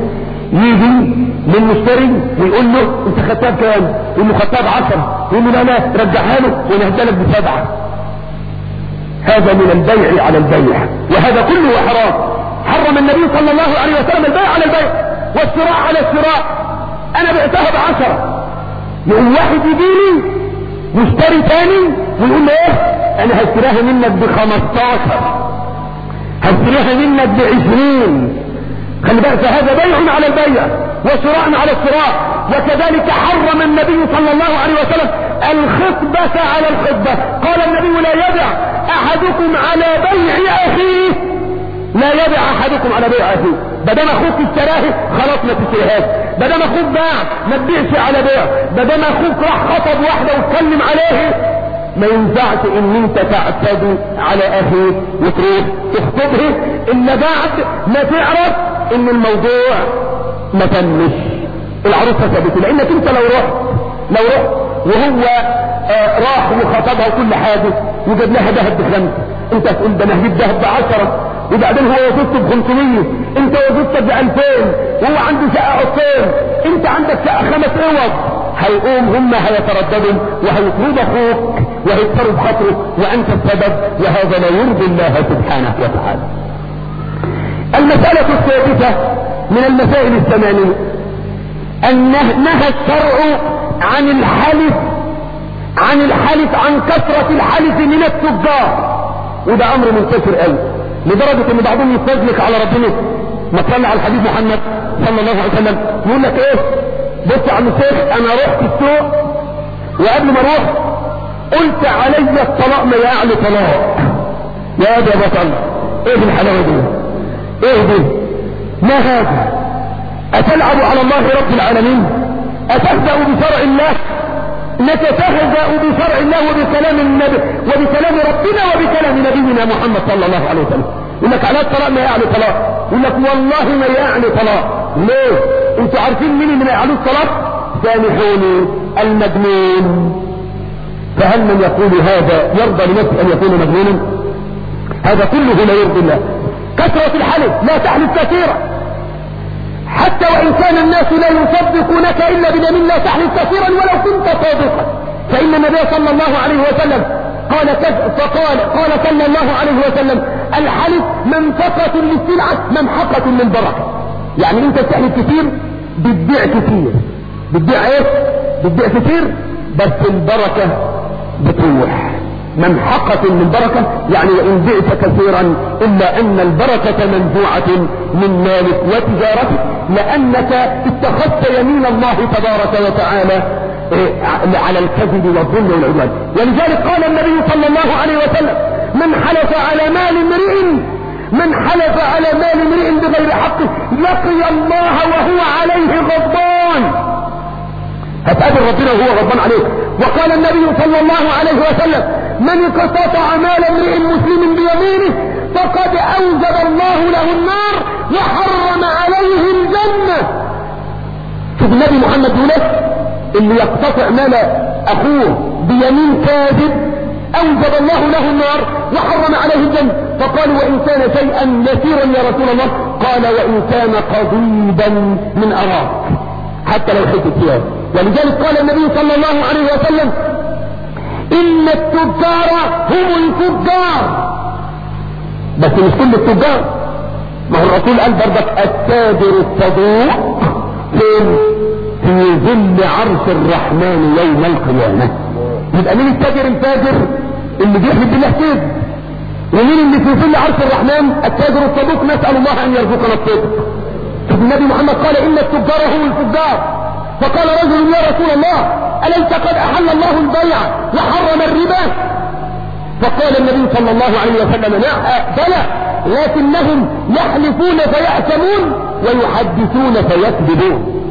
يجي للمشتري ويقول له أنت خدتها بكام؟ يقول له خدتها بعشرة يقول له لا رجعها له وأنا هديلك بسبعة. هذا من البيع على البيع وهذا كله حرام حرم النبي صلى الله عليه وسلم البيع على البيع. والشراء على الشراء أنا بعتها بعشرة. يقوم واحد يجيلي مشتري تاني ويقول له إيه؟ أنا هشتريها منك بخمستاشر. هشتريها منك بعشرين. خلي بالك هذا بيع على البيع وشراء على الشراء وكذلك حرم النبي صلى الله عليه وسلم الخطبة على الخطبة. قال النبي لا يبع أحدكم على بيع أخيه. لا يبع أحدكم على بيع أخيه. بدل أخوك اشتراه خلاص ما تشتريهاش بدل أخوك باع ما تبيعش على بيع. بدل أخوك راح خطب واحدة واتكلم عليه ما ينفعش إن أنت تعتدي على أخيك وتروح تخطبه. الا بعد ما تعرف إن الموضوع ما تمش. العروسة ثابته لأنك أنت لو رحت لو رحت وهو آه راح وخطبها وكل حاجة وجاب لها ذهب بخمسة. أنت تقول ده أنا هجيب ذهب بعشرة. وبعدين هو وظيفته ب 500 انت وظيفتك ب 2000 وهو عنده شقة عطين انت عندك شقة خمس أوض. هيقوم هم هيترددوا وهيطرد أخوك وهيكسروا بخاطره. وأنت السبب وهذا لا يرضي الله سبحانه وتعالى. المسألة الثالثة من المسائل الثمانية. أن نهى الشرع عن الحلف عن الحلف عن كثرة الحلف من التجار. وده أمر منتشر قوي. لدرجة إن بعضهم يستدلك على ربنا. ما صلى على الحديث محمد صلى الله عليه وسلم. يقول لك إيه؟ بص يا عم الشيخ أنا رحت السوق وقبل ما أروح قلت علي الطلاق ما يعلي طلاق. يا أبي بطل إيه الحلاوة دي؟ إيه دي؟ ما هذا؟ أتلعب على الله رب العالمين؟ أتهزأ بشرع الله؟ نتتهزأ بشرع الله وبكلام النبي وبكلام ربنا وبكلام نبينا محمد صلى الله عليه وسلم. يقول لك على الطلاق ما يعني طلاق يقول لك والله ما يعني طلاق ليه؟ أنتوا عارفين مين اللي ما يعلوش طلاق سامحوني المجنون. فهل من يقول هذا يرضى لنفسه أن يكون مجنونا؟ هذا كله لا يرضي الله. كثرة الحلف لا تحلف كثيرا. حتى وإن كان الناس لا يصدقونك إلا بيمين لا تحلف كثيرا ولو كنت صادقا. فإن النبي صلى الله عليه وسلم قال فقال قال صلى الله عليه وسلم الحلف منفقة للسلعة ممحقة للبركة يعني أنت بتحلف كثير بتبيع كثير بتبيع إيه بتبيع كثير بس البركة بتروح. ممحقة للبركة يعني وإن بعت كثيرا إلا أن البركة منزوعة من مالك وتجارتك لأنك اتخذت يمين الله تبارك وتعالى على الكذب والظلم والعدوان ولذلك قال النبي صلى الله عليه وسلم من حلف على مال امرئ من حلف على مال امرئ بغير حقه لقي الله وهو عليه غضبان. هتقابل ربنا وهو غضبان عليك. وقال النبي صلى الله عليه وسلم من اقتطع مال امرئ مسلم بيمينه فقد أوجب الله له النار وحرم عليه الجنة. شوف النبي محمد يقول اللي يقتطع مال أخوه بيمين كاذب أوجب الله له النار وحرم عليه الجنة. فقال وإن كان شيئا يسيرا يا رسول الله. قال وإن كان قضيبا من أراك. حتى لو حتة ثياب ولذلك قال النبي صلى الله عليه وسلم إن التجار هم الفجار. بس مش كل التجار. ما هو الرسول قال برضك التاجر الصدوق فين في ظل عرش الرحمن يوم القيامة. يبقى مين التاجر الفاجر؟ اللي بيحلف بالله كذب ومين اللي في ظل عرش الرحمن؟ التاجر الصدوق. نسأل الله أن يرزقنا الصدق. النبي محمد قال إن التجار هم الفجار. فقال رجل يا رسول الله أليس قد أحل الله البيع وحرم الربا؟ فقال النبي صلى الله عليه وسلم لا بلى لكنهم يحلفون فيأثمون ويحدثون فيكذبون.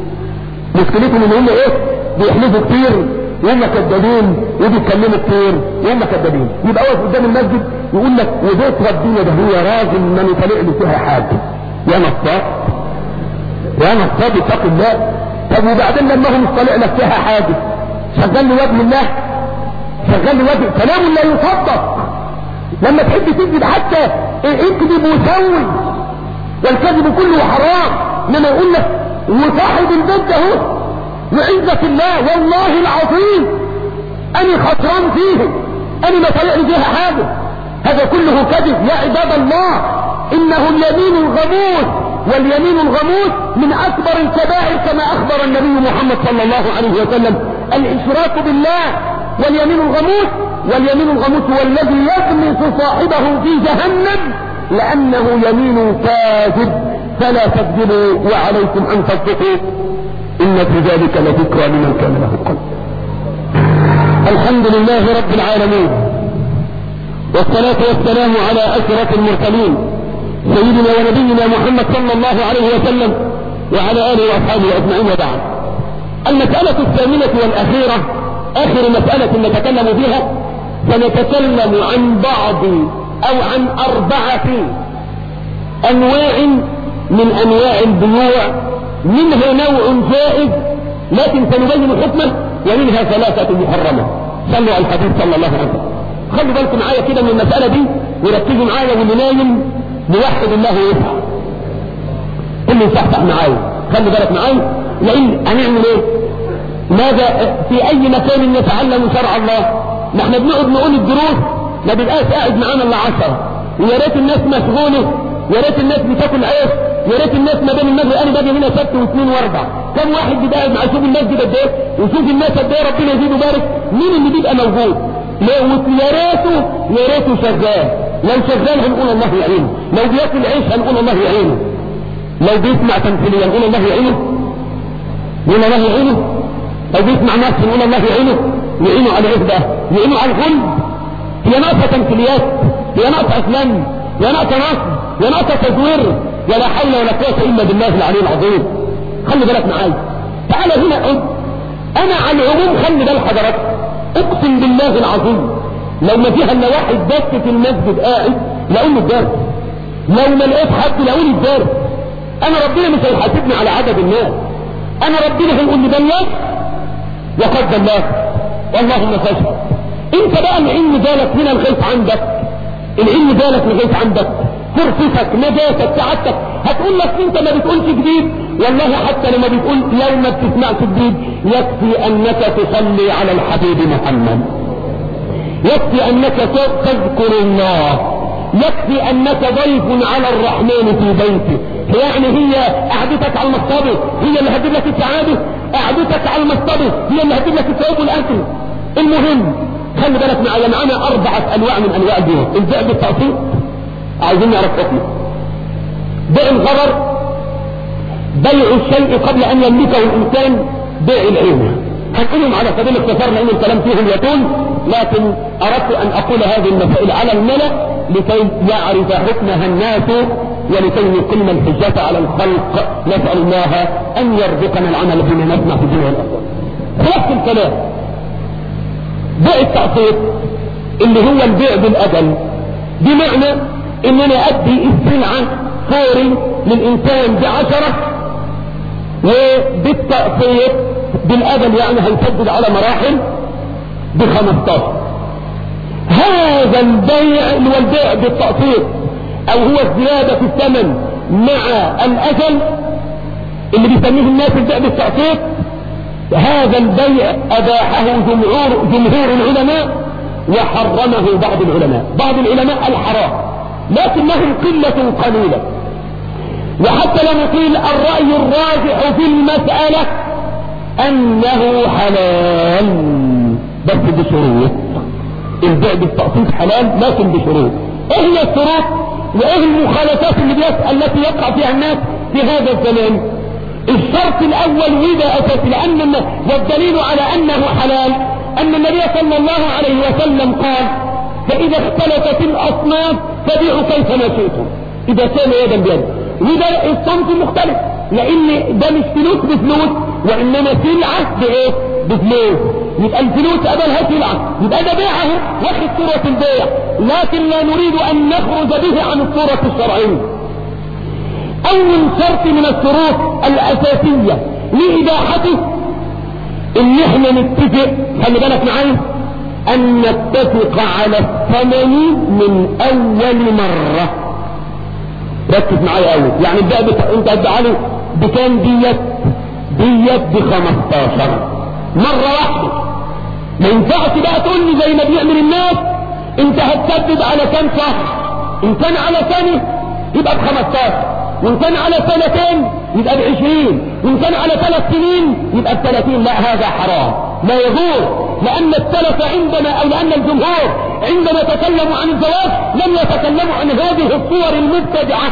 مشكلتهم ان هم إيه؟ بيحلفوا كتير وهم كذابين وبيتكلموا كتير وهم كذابين. يبقى واقف قدام المسجد يقول لك وبيت ربنا ده هو راجل ما طالع لي فيها حاجة. يا نصاب يا نصاب اتق الله. طب وبعدين لما هو مش طالع لك فيها حاجة. شغال لي وجه الله شغال لي وجه. كلام لا يصدق. لما تحب تكذب حتى اكذب وسوي. والكذب كله حرام. إنما يقول لك وصاحب البيت اهو وعزة الله. والله العظيم. أنا خسران فيه. أنا ما طلع لي فيها حاجة. هذا كله كذب. يا عباد الله. إنه اليمين الغموس. واليمين الغموس من أكبر الكبائر كما أخبر النبي محمد صلى الله عليه وسلم. الإشراك بالله واليمين الغموس واليمين الغموس هو الذي يغمس صاحبه في جهنم لأنه يمين كاذب فلا تكذبوا وعليكم أن تصدقوا. إن في ذلك لذكرى لمن كان له قلب. الحمد لله رب العالمين والصلاة والسلام على أشرف المرسلين. سيدنا ونبينا محمد صلى الله عليه وسلم وعلى آله وأصحابه أجمعين وبعد. المسألة الثامنة والأخيرة آخر مسألة نتكلم فيها سنتكلم عن بعض أو عن أربعة أنواع من أنواع البيوع. منها نوع جائز لكن سنبين حكمه ومنها ثلاثة محرمة. صلوا على الحبيب صلى الله عليه وسلم. خلوا بالكم معايا كده من المسألة دي وركزوا معايا واللي نايم نوحد الله ويصحى اللي يصحصح معايا خلوا بالك معايا لأن هنعمل إيه؟ ماذا؟ في أي مكان نتعلم شرع الله؟ ما إحنا بنقعد نقول الدروس ما بيبقاش قاعد معانا إلا عشرة. ويا ريت الناس مشغولة يا ريت الناس بتاكل عيش يا ريت الناس ما بين المسجد. أنا باجي هنا سبت واثنين واربع كم واحد بيبقى مع يشوف المسجد قد إيه؟ ويشوف الناس قد إيه؟ ربنا يزيد ويبارك. مين اللي بيبقى موجود؟ ليه يا ريته يا ريته شغال. لو شغال هنقول الله يعينه لو بياكل عيش هنقول الله يعينه لو بيسمع تمثيلية نقول الله يعينه نقول الله يعينه. لو بيسمع ناس نقول الله يعينه. يعينه على إيه بقى يعينه على الغل هي ناقصه تمثيليات. هي ناقصه أفلام. هي ناقصه نصب هي ناقصه تزوير ولا حول ولا قوة إلا بالله العلي العظيم. خلي بالك معايا تعالى هنا قد أنا على العموم خلي بال حضرتك أقسم بالله العظيم. لو ما فيها إلا واحد بس في المسجد قاعد لاقول له الدرس لو ما لقيت حد لاقول الدرس أنا ربنا مش هيحاسبني على عدد الناس. أنا ربنا هيقول لي بلغ وقد بلغت اللهم فاشهد إنت بقى العلم بالك هنا الغيث عندك. العلم بالك الغيث عندك. فرصتك نجاتك سعادتك. هتقول لك إنت ما بتقولش جديد. والله حتى لما بتقول لو ما بتسمعش جديد يكفي أنك تصلي على الحبيب محمد. يكفي أنك تذكر الله. يكفي أنك ضيف على الرحمن في بيته يعني هي قعدتك على المصطبة هي اللي هتجيب لك السعادة. قعدتك على المصطبة هي اللي هتجيب لك الثواب والاكل المهم خلي بالك معايا معانا أربعة أنواع من أنواع البيوت البيع بالتقسيط عايزين نعرف حكمه. بيع الغرر بيع الشيء قبل أن يملكه الإنسان بيع العين هنقولهم على سبيل الاختصار لأن الكلام فيهم يطول لكن أردت أن أقول هذه المسائل على الملأ لكي يعرف حكمها الناس ولكي يقيم الحجة على الخلق. نسأل الله أن يرزقنا العمل بما نسمع في الدنيا والآخرة. خلاص الكلام. بيع التعصيب اللي هو البيع بالأجل. بمعنى ان أنا أدي السلعة فوري للإنسان بعشرة وبالتقسيط بالاجل يعني هيسدد على مراحل بخمستاشر هذا البيع اللي هو البيع بالتقسيط أو هو الزيادة في الثمن مع الاجل اللي بيسميه الناس البيع بالتقسيط هذا البيع أباحه جمهور جمهور العلماء وحرمه بعض العلماء. بعض العلماء الحرام لكنهم قلة قليلة. وحتى لو نقيل الرأي الراجح في المسألة أنه حلال. بس بشروط. البيع بالتقسيط حلال لكن بشروط. إيه هي الشروط وايه المخالفات اللي بيسأل التي يقع فيها الناس في هذا الزمان الشرط الأول وده اساسي لأن والدليل على أنه حلال أن النبي صلى الله عليه وسلم قال فإذا اختلفت الأصناف فبيعوا كيف ما شئتم. إذا كان يدا بيد وده الصنف مختلف. لأن ده مش فلوس بفلوس وإنما سلعة بايه بفلوس. يبقى الفلوس قبلها سلعة يبقى ده بيعه واخد صورة البيع. لكن لا نريد أن نخرج به عن الصورة الشرعية. أول شرط من الشروط الأساسية لإباحته إن إحنا نتفق خلي بالك معايا أن نتفق على الثمن من أول مرة. ركز معايا قوي يعني بت... أنت هتبيع له بكام ديت؟ ديت ب 15 مرة واحدة. ما ينفعش بقى تقول لي زي ما بيعمل الناس انت هتسدد على كام شهر؟ إن كان على سنة يبقى ب 15 وإن كان على سنتين يبقى ب 20 وإن كان على ثلاث سنين يبقى ب 30 لا هذا حرام. لا يجوز لأن السلف عندما أو لأن الجمهور عندما تكلموا عن الزواج لم يتكلموا عن هذه الصور المبتدعة.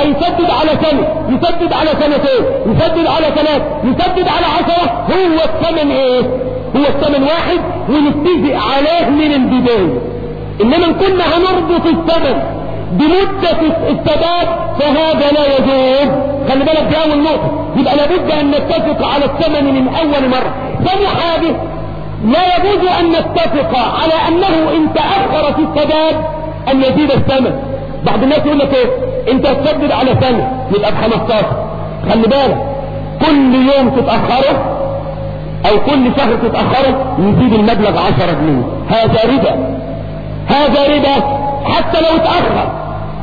هيسدد على سنة يسدد على سنتين يسدد على ثلاث يسدد على عشرة هو الثمن إيه؟ هو الثمن واحد ونتفق عليه من البداية. إنما إن كنا هنربط الثمن بمدة السداد فهذا لا يجوز. خلي بالك دي أول نقطة. يبقى لابد أن نتفق على الثمن من أول مرة. ثاني حاجة لا يجوز أن نتفق على أنه إن تأخر في السداد أن يزيد الثمن. بعض الناس يقول لك إيه؟ انت تسدد على سنة يبقى ب 15 خلي بالك. كل يوم تتأخره أو كل شهر تتأخره يزيد المبلغ 10 جنيه. هذا ربا. هذا ربا. حتى لو تأخر.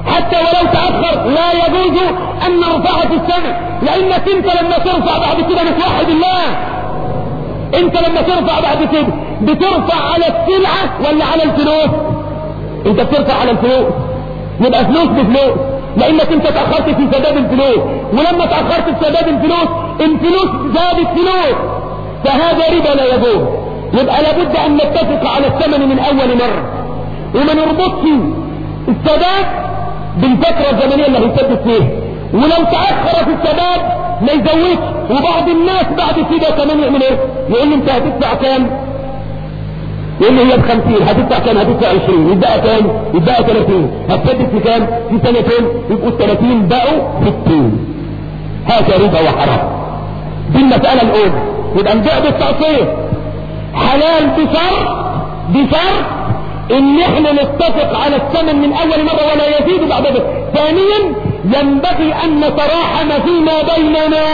حتى ولو تأخر لا يجوز أن نرفعه في السنة. لانك انت لما ترفع بعد كده بتوحد الله. انت لما ترفع بعد كده بترفع على السلعة ولا على الفلوس؟ انت بترفع على الفلوس. يبقى فلوس بفلوس. لانك انت تأخرت في سداد الفلوس. ولما تأخرت في سداد الفلوس الفلوس زادت فلوس. فهذا ربا لا يجوز يبقى لابد أن نتفق على الثمن من أول مرة. وما نربطش السداد بالفترة الزمنية اللي هيسدد فيها. ولو تأخر في السداد ما يزودش وبعض الناس بعد كده كمان يعمل إيه؟ يقول لي أنت هتدفع كام؟ يقول لي هي بخمسين هتدفع كام؟ هتدفع عشرين. يبقى كام؟ يبقى ثلاثين. هتسدد في كام؟ في سنتين. يبقوا الثلاثين بقوا ستين. هذا ربا وحرام. دي المسألة الأولى. يبقى البيع بالتقسيط حلال بشرط بشرط إن إحنا نتفق على الثمن من أول مرة ولا يزيد بعد ذلك. ثانيا ينبغي أن نتراحم فيما بيننا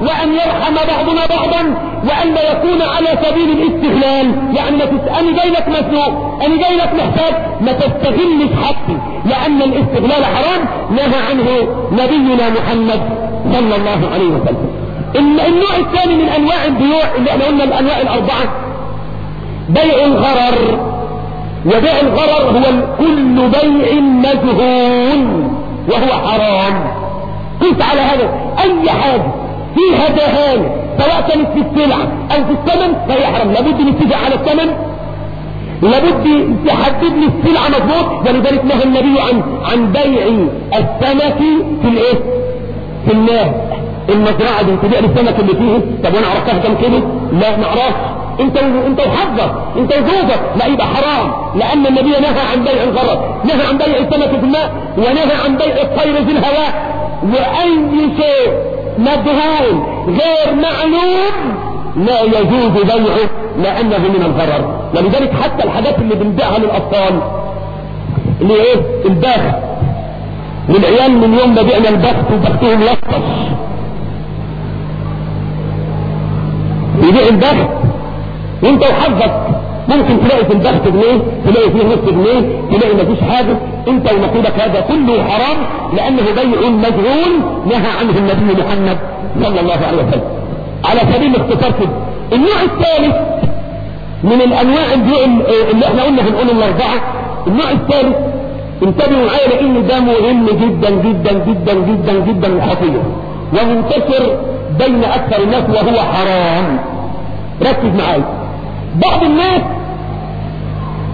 وأن يرحم بعضنا بعضا. لا يكون على سبيل الاستغلال يعني ما تس... أنا جاي لك مسلوق أنا جاي لك محتاج. ما تستغلش حقي. لأن الاستغلال حرام. نهى عنه نبينا محمد صلى الله عليه وسلم. النوع الثاني من أنواع البيوع اللي إحنا قلنا الأنواع الأربعة. بيع الغرر. وبيع الغرر هو كل بيع مجهول. وهو حرام. قيس على هذا. أي حاجة؟ فيها دهانة سواء كانت في السلعة أو في الثمن فهي حرام. لابد نتفق على الثمن. لابد تحدد لي السلعة مضبوط. ولذلك نهى النبي عن عن بيع السمك في الإيه؟ في الماء. المزرعة دي تبيع السمك اللي فيه. طب وأنا عرفتها كم كيلو؟ لا ما أعرفش. أنت أنت وحظك. أنت وزوجك لا يبقى حرام. لأن النبي نهى عن بيع الغرض. نهى عن بيع السمك في الماء. ونهى عن بيع الطير في الهواء. وأي شيء مجهول غير معلوم لا يجوز بيعه لأنه من الغرر. ولذلك حتى الحاجات اللي بنبيعها للأطفال اللي إيه؟ البخت والعيال من يوم ما بعنا البخت وبختهم لطش يبيع البخت وانت وحظك. ممكن تلاقي في البخت جنيه تلاقي فيه نص جنيه تلاقي مفيش حاجة. انت ونصيبك هذا كله حرام لأنه بيع مجهول نهى عنه النبي محمد صلى الله عليه وسلم. على سبيل الاختصار كده. النوع الثالث من الأنواع اللي إحنا قلنا هنقول الأربعة. النوع الثالث انتبهوا معايا لأن ده مهم جدا جدا جدا جدا جدا وخطير. ومنتشر بين أكثر الناس وهو حرام. ركز معايا. بعض الناس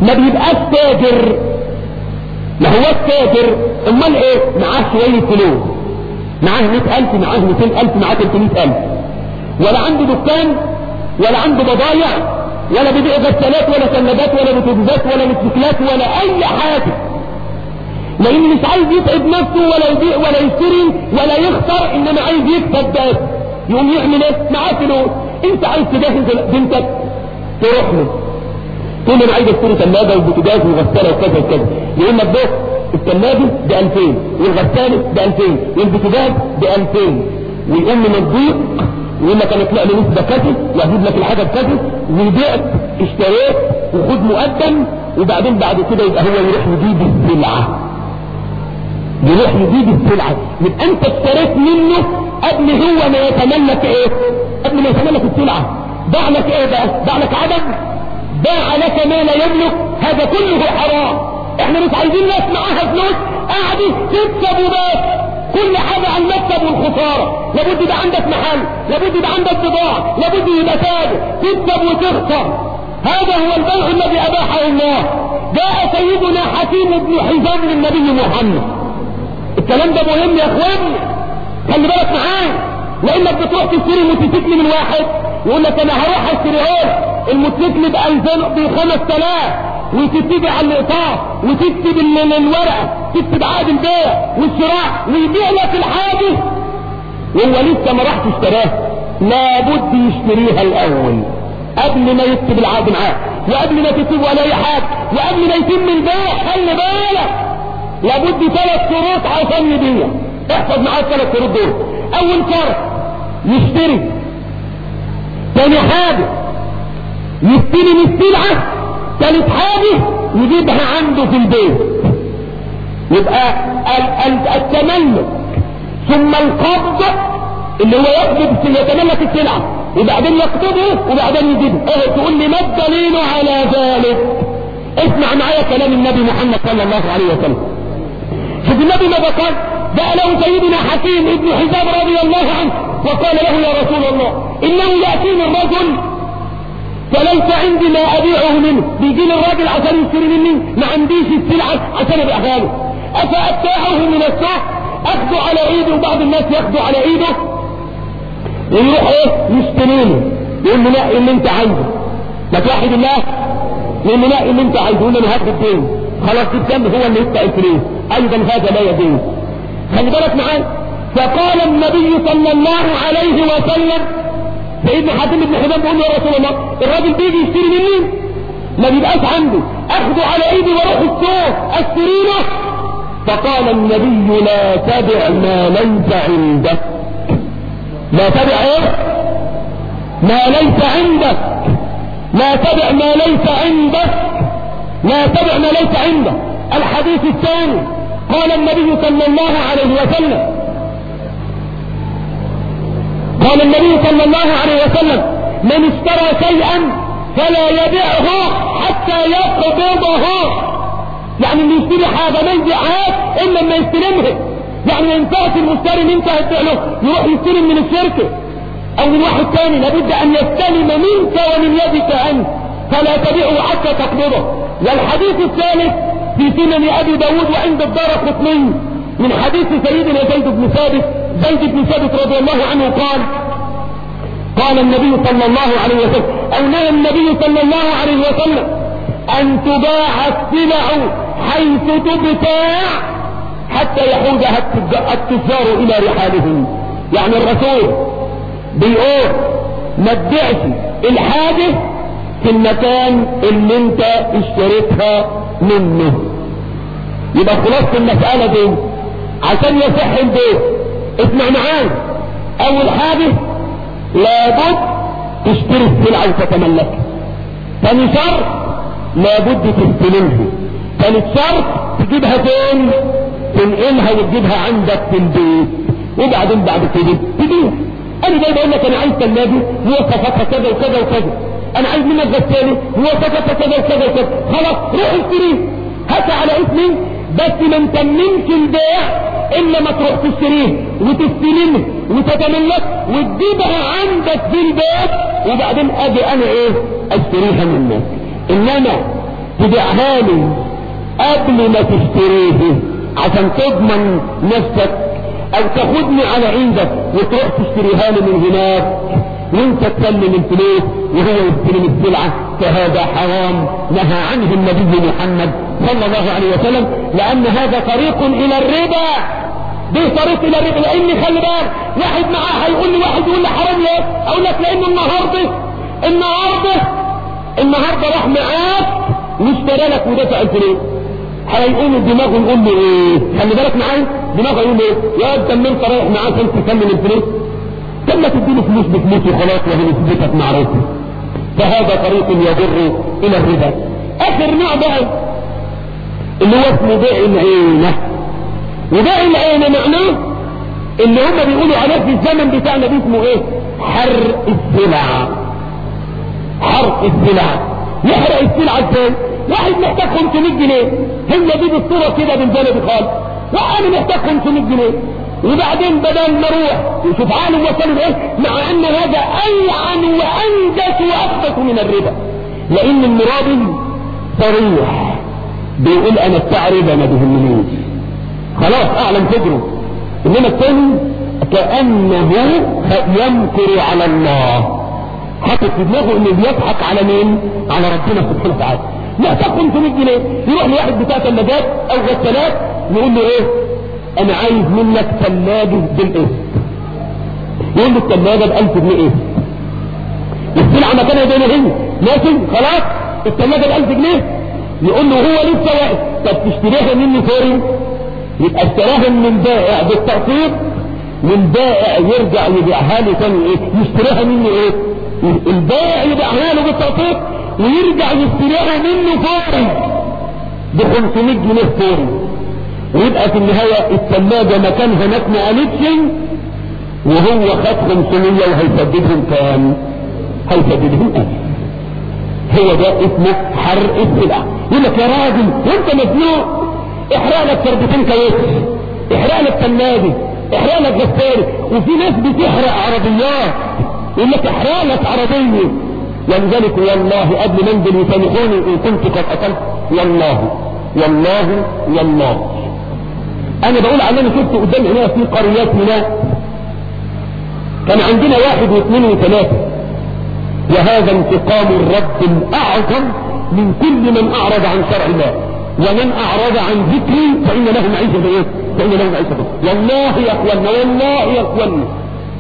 ما بيبقاش تاجر. ما هو تاجر. أمال إيه؟ معاه شوية فلوس. معاه مئة ألف معاه مئتين ألف معاه تلتمائة ألف. ولا عنده دكان ولا عنده بضايع ولا بيبيع غسالات ولا ثلاجات ولا بوتوجات ولا موتوسيكلات ولا أي حاجة. لأن مش عايز يتعب نفسه ولا يبيع ولا يشتري ولا يخسر إنما عايز يكسب بس. يقوم يعمل إيه؟ معاه فلوس. أنت عايز تجهز بنتك. تروح له تقول أنا عايز اشتري ثلاجه وبوتاجاز وغساله وكذا وكذا. يقول لك بص الثلاجه ب 2000 والغسالة ب 2000 والبوتاجاز ب 2000 ويقوم من الضيق يقول لك أنا طلع لي نسبة كذا واجيب لك الحاجة بكذا. وبعت اشتريت وخد مقدم وبعدين بعد كده يبقى هو يروح يجيب السلعة. يروح يجيب السلعة. يبقى أنت اشتريت منه قبل هو ما يتملك إيه؟ قبل ما يتملك السلعة. باع لك إيه بقى باع لك عدم. باع لك ما لا يملك هذا كله حرام. إحنا مش عايزين ناس معاها فلوس قاعدة تكسب وبس كل حاجة على المكسب والخسارة. لابد يبقى عندك محل لابد يبقى عندك بضاعة لابد يبقى تاجر تكسب وتخسر. هذا هو البيع الذي أباحه الله. جاء سيدنا حكيم بن حزام للنبي محمد. الكلام ده مهم يا إخواني. خلي بالك معايا. لانك بتروح تشتري موتوسيكل من واحد يقول لك أنا هروح أشتري إيه الموتوسيكل ب 2000 ب 5000 وتبتدي على الاقساط وتكتب الورقه تكتب عقد البيع والشراء ويبيع لك الحاجة. وهو لسه ما راحش اشتراها لابد يشتريها الأول. قبل ما يكتب العقد معاه وقبل ما تكتب ولا أي حاجة وقبل ما يتم البيع خلي بالك. لابد ثلاث شروط عشان يبيع. احفظ معاه الثلاث شروط دول أول شرط يشتري ثاني حاجة يستلم السلعة ثالث حاجة يجيبها عنده في البيت. يبقى التملك ثم القبض اللي هو يقبض يتملك السلعة. وبعدين يقبضه وبعدين يجيبه. إيه تقول لي ما الدليل على ذلك؟ اسمع معايا كلام النبي محمد صلى الله عليه وسلم. شوف النبي قال؟ جاء له سيدنا حكيم ابن حزام رضي الله عنه وقال له يا رسول الله إنه يأتيني الرجل فليس عندي ما أبيعه منه بيجيني الراجل عشان يشتري مني ما عنديش السلعة عشان ابيعها له أفأتبعه من السوق اخذه على إيده وبعض الناس ياخذوا على إيده. ويروح إيه؟ يشتري له. يقول له نقي اللي أنت عايزه؟ ما توحد الله يقول له نقي اللي أنت عايزه؟ يقول له أنا هاخد الدين خلاص الدم هو اللي يدفع الفلوس أيضا هذا لا يجوز. خلي بالك معايا فقال النبي صلى الله عليه وسلم سيدنا حاتم بن حزام بيقول له يا رسول الله الراجل بيجي يشتري مني؟ ما بيبقاش عنده. اخده على إيدي وأروح السوق أشتري له. فقال النبي لا تبع ما ليس عندك. لا تبع إيه؟ ما ليس عندك. لا تبع ما ليس عندك. لا تبع ما ليس عندك. الحديث الثاني قال النبي صلى الله عليه وسلم. قال النبي صلى الله عليه وسلم من اشترى شيئا فلا يبيعه حتى يقبضه. يعني اللي يشتري حاجة ما يبيعهاش إلا لما يستلمها. يعني ما ينفعش المشتري اللي انت هتبيع له يروح يستلم من الشركة. أو من واحد ثاني لابد أن يستلم منك ومن يدك أنت فلا تبيعه حتى تقبضه. والحديث الثالث في سنن أبي داود وعند الدار قطني من حديث سيدنا زيد بن ثابت. زيد بن ثابت رضي الله عنه قال قال النبي صلى الله عليه وسلم أو نهى النبي صلى الله عليه وسلم أن تباع السلع حيث تبتاع حتى يحوزها التجار إلى رحالهم يعني الرسول بيقول ما تبيعش الحاجة في المكان اللي انت اشتريتها منه. يبقى خلاصة المسألة دي. عشان يصح البيت اسمع معايا أول حاجة لابد تشتري السلعة وتتملكها ثاني شرط لابد تستلمها ثالث شرط تجيبها فين؟ تنقلها وتجيبها عندك في البيت. وبعدين بعد كده تبيع أنا جاي بقول لك أنا عايز ثلاجه مواصفاتها كذا وكذا وكذا. أنا عايز منك غسالة مواصفاتها كذا وكذا وكذا. خلاص روح اشتريه هات على اسمي. بس ما نتممش البيع الا ما تروح تشتريه وتستلمه وتتملك وتجيبها عندك في البيت وبعدين أجي أنا إيه؟ أشتريها منك. إنما تبيعها لي قبل ما تشتريه عشان تضمن نفسك أو تاخدني على عندك وتروح تشتريها لي من هناك. وانت تسلم الفلوس وهو يستلم السلعة فهذا حرام. نهى عنه النبي محمد صلى الله عليه وسلم لأن هذا طريق إلى الربا. ده طريق إلى الربا. لاني خلي بالك واحد معاه هيقول لي واحد يقول لي حرام ليه؟ أقول لك لأنه النهارده النهارده النهارده راح معاك واشترى لك ودفع الفلوس. هيقول دماغه يقول له إيه؟ خلي بالك معايا. دماغه يقول إيه؟ يا انت انت رايح معاه عشان تكمل الفلوس. طب ما تديله فلوس بفلوس وخلاص وهي نسبتك معروفة. فهذا طريق يضر إلى الربا. آخر نوع بقى اللي هو اسمه بيع العينة. وبيع العينة معناه اللي هم بيقولوا عليه في الزمن بتاعنا دي اسمه إيه؟ حرق السلع. حرق السلع. يحرق السلعه إزاي؟ واحد محتاج 500 جنيه. هي دي بالصورة كده بالبلد خالص. وأنا محتاج 500 جنيه. وبعدين بدل ما أروح وشوف عالم وصلوا إيه مع أن هذا ايعن وأنجس واخبث من الربا. لأن المرابي صريح بيقول أنا بتاع ربا ما بيهمنيش. خلاص أعلم فجره إنما الثاني كأنه يمكر على الله. حاطط في دماغه إنه بيضحك على مين؟ على ربنا سبحانه وتعالى. لا تاخد 500 جنيه يروح لواحد بتاع ثلاجات أو غسالات يقول له إيه؟ أنا عايز منك ثلاجه بالقسط يقول له الثلاجه ب 1000 جنيه إيه؟ السلعه مكانها ما هي ماشي خلاص الثلاجه ب 1000 جنيه. يقول له هو لسه واقف. طب تشتريها مني فوري؟ يبقى اشتراها من البائع بالتقسيط والبائع يرجع يبيعها له تاني إيه؟ يشتريها مني إيه؟ البائع يبيعها له بالتقسيط ويرجع يشتريها منه فوري. ب 500 جنيه فوري. ويبقى في النهاية الثلاجة مكانها ما اتنقلتش وهو خد 500 وهيسددهم كام؟ هيسددهم 1000 هو ده اسمه حرق السلع يقول لك يا راجل وانت مزنوق احرق لك تربتين كويس احرق لك ثلاجة احرق لك غسالة وفي ناس بتحرق عربيات. يقول لك احرق لك عربية. ولذلك والله قبل ما انزل يسامحوني إن كنت قد قتلت والله والله والله. أنا بقول أنا شفت قدام هنا في قريات هنا. كان عندنا واحد واثنين وثلاثة. وهذا انتقام الرب الأعظم من كل من أعرض عن شرع الله. ومن أعرض عن ذكري فإن له معيشة إيه فإن له معيشة والله يا اخوانا والله يا اخوانا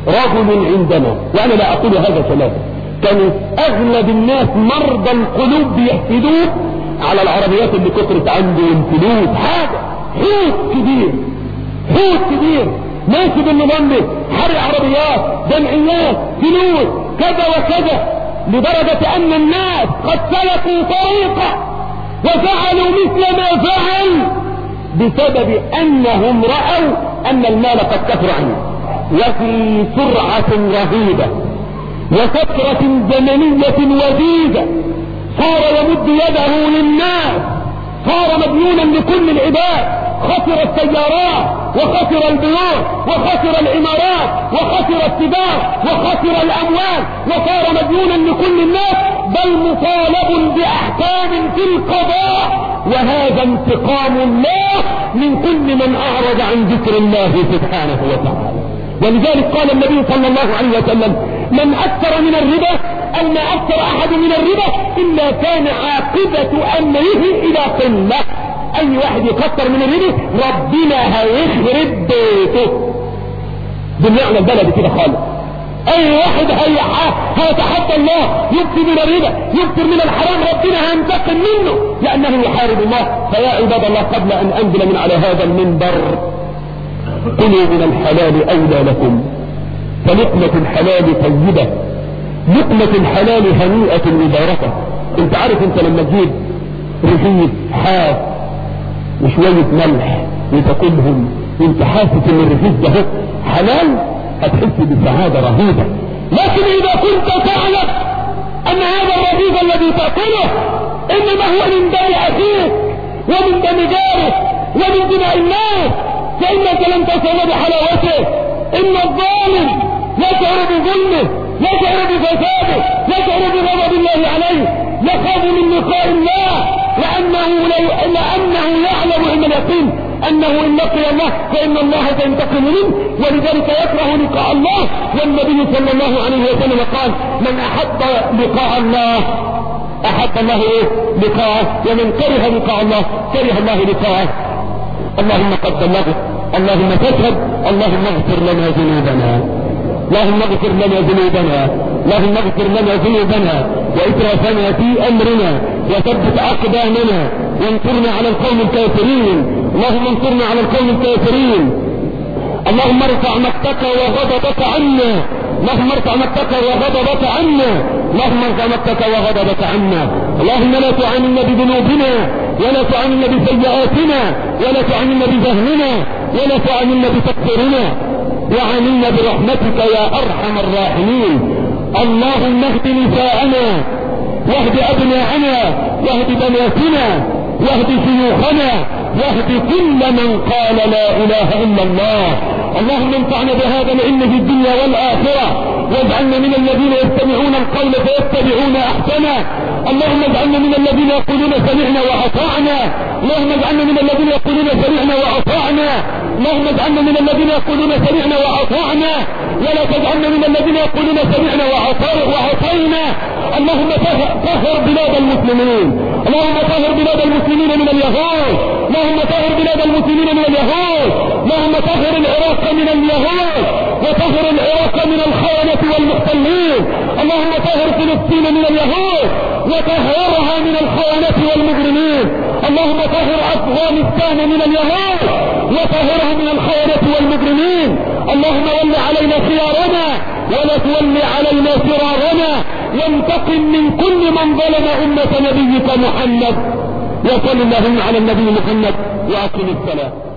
رجل عندنا وأنا لا أقول هذا ثلاثة كانوا أغلب الناس مرضى القلوب بيحسدوه على العربيات اللي كثرت عندهم فلوس حاجة. حوت كبير حوت كبير. ماشي بالنظام حرق عربيات جمعيات فلوس كذا وكذا لدرجة أن الناس قد سلكوا طريقة وفعلوا مثل ما فعل بسبب أنهم رأوا أن المال قد كثر عنه. وفي سرعة رهيبة وفترة زمنية وجيزة صار يمد يده للناس صار مديونا لكل العباد. خسر السيارات وخسر البيوت وخسر العمارات وخسر السباق وخسر الأموال وصار مديونا لكل الناس بل مطالب بأحكام في القضاء. وهذا انتقام الله من كل من أعرض عن ذكر الله سبحانه وتعالى. ولذلك قال النبي صلى الله عليه وسلم من أكثر من الربا ان أكثر أحد من الربا إلا كان عاقبة أمره إلى قلة. أي واحد يكثر من الربا ربنا هيخرب بيته. بالمعنى البلدي كده خالص. أي واحد هيتحدى الله يكثر من الربا يكثر من الحرام ربنا هينتقم منه. لأنه يحارب الله. فيا عباد الله قبل أن أنزل من على هذا المنبر كلوا من الحلال أولى لكم فلقمة الحلال طيبة. لقمة الحلال هنيئة مباركة. انت عارف انت لما تجيب رغيف حاف وشوية ملح وتاكلهم وانت حاسس ان الرغيف ده حلال هتحس بسعادة رهيبة. لكن إذا كنت تعلم أن هذا الرغيف الذي تأكله إنما هو من دم أخيك ومن دم جارك ومن دماء الناس فإنك لن تصل بحلاوته. إن الظالم يشعر بظلمه. يشعر بفساده يشعر بغضب الله عليه يخاف من لقاء الله لأنه لأنه يعلم علم اليقين أنه إن لقي الله فإن الله سينتقم منه ولذلك يكره لقاء الله والنبي صلى الله عليه وسلم قال من أحب لقاء الله؟ أحب الله إيه؟ لقاءه ومن كره لقاء الله كره الله لقاءه. اللهم قد بلغت اللهم تشهد اللهم اغفر لنا ذنوبنا. اللهم اغفر لنا ذنوبنا اللهم اغفر لنا ذنوبنا وإسرافنا في أمرنا وثبت أقدامنا وانصرنا على القوم الكافرين اللهم انصرنا على القوم الكافرين. اللهم ارفع مقتك وغضبك عنا اللهم ارفع مقتك وغضبك عنا اللهم ارفع مقتك وغضبك عنا. اللهم لا تعاملنا بذنوبنا ولا تعاملنا بسيئاتنا ولا تعاملنا بجهلنا ولا تعاملنا بتكفيرنا وعاملنا برحمتك يا أرحم الراحمين. اللهم اهد نساءنا واهد أبناءنا واهد بناتنا واهد شيوخنا واهد كل من قال لا إله إلا الله. اللهم انفعنا بهذا العلم في الدنيا والآخرة. واجعلنا من الذين يستمعون القول فيتبعون أحسنه. اللهم اجعلنا من الذين يقولون سمعنا وأطعنا. اللهم اجعلنا من الذين يقولون سمعنا وأطعنا. اللهم اجعلنا من الذين يقولون سمعنا وأطعنا. ولا تجعلنا من الذين يقولون سمعنا وعصينا اللهم طهر بلاد المسلمين. اللهم طهر بلاد المسلمين من اليهود. اللهم طهر بلاد المسلمين من اليهود. اللهم طهر العراق من اليهود. وطهر العراق من الخونة والمحتلين. اللهم طهر فلسطين من اليهود وطهرها من الخونة والمجرمين. اللهم طهر أفغانستان من اليهود وطهرها من الخونة والمجرمين. اللهم ول علينا خيارنا ولا تول علينا فرارنا. وانتقم من كل من ظلم أمة نبيك محمد. وصل اللهم على النبي محمد وأقم السلام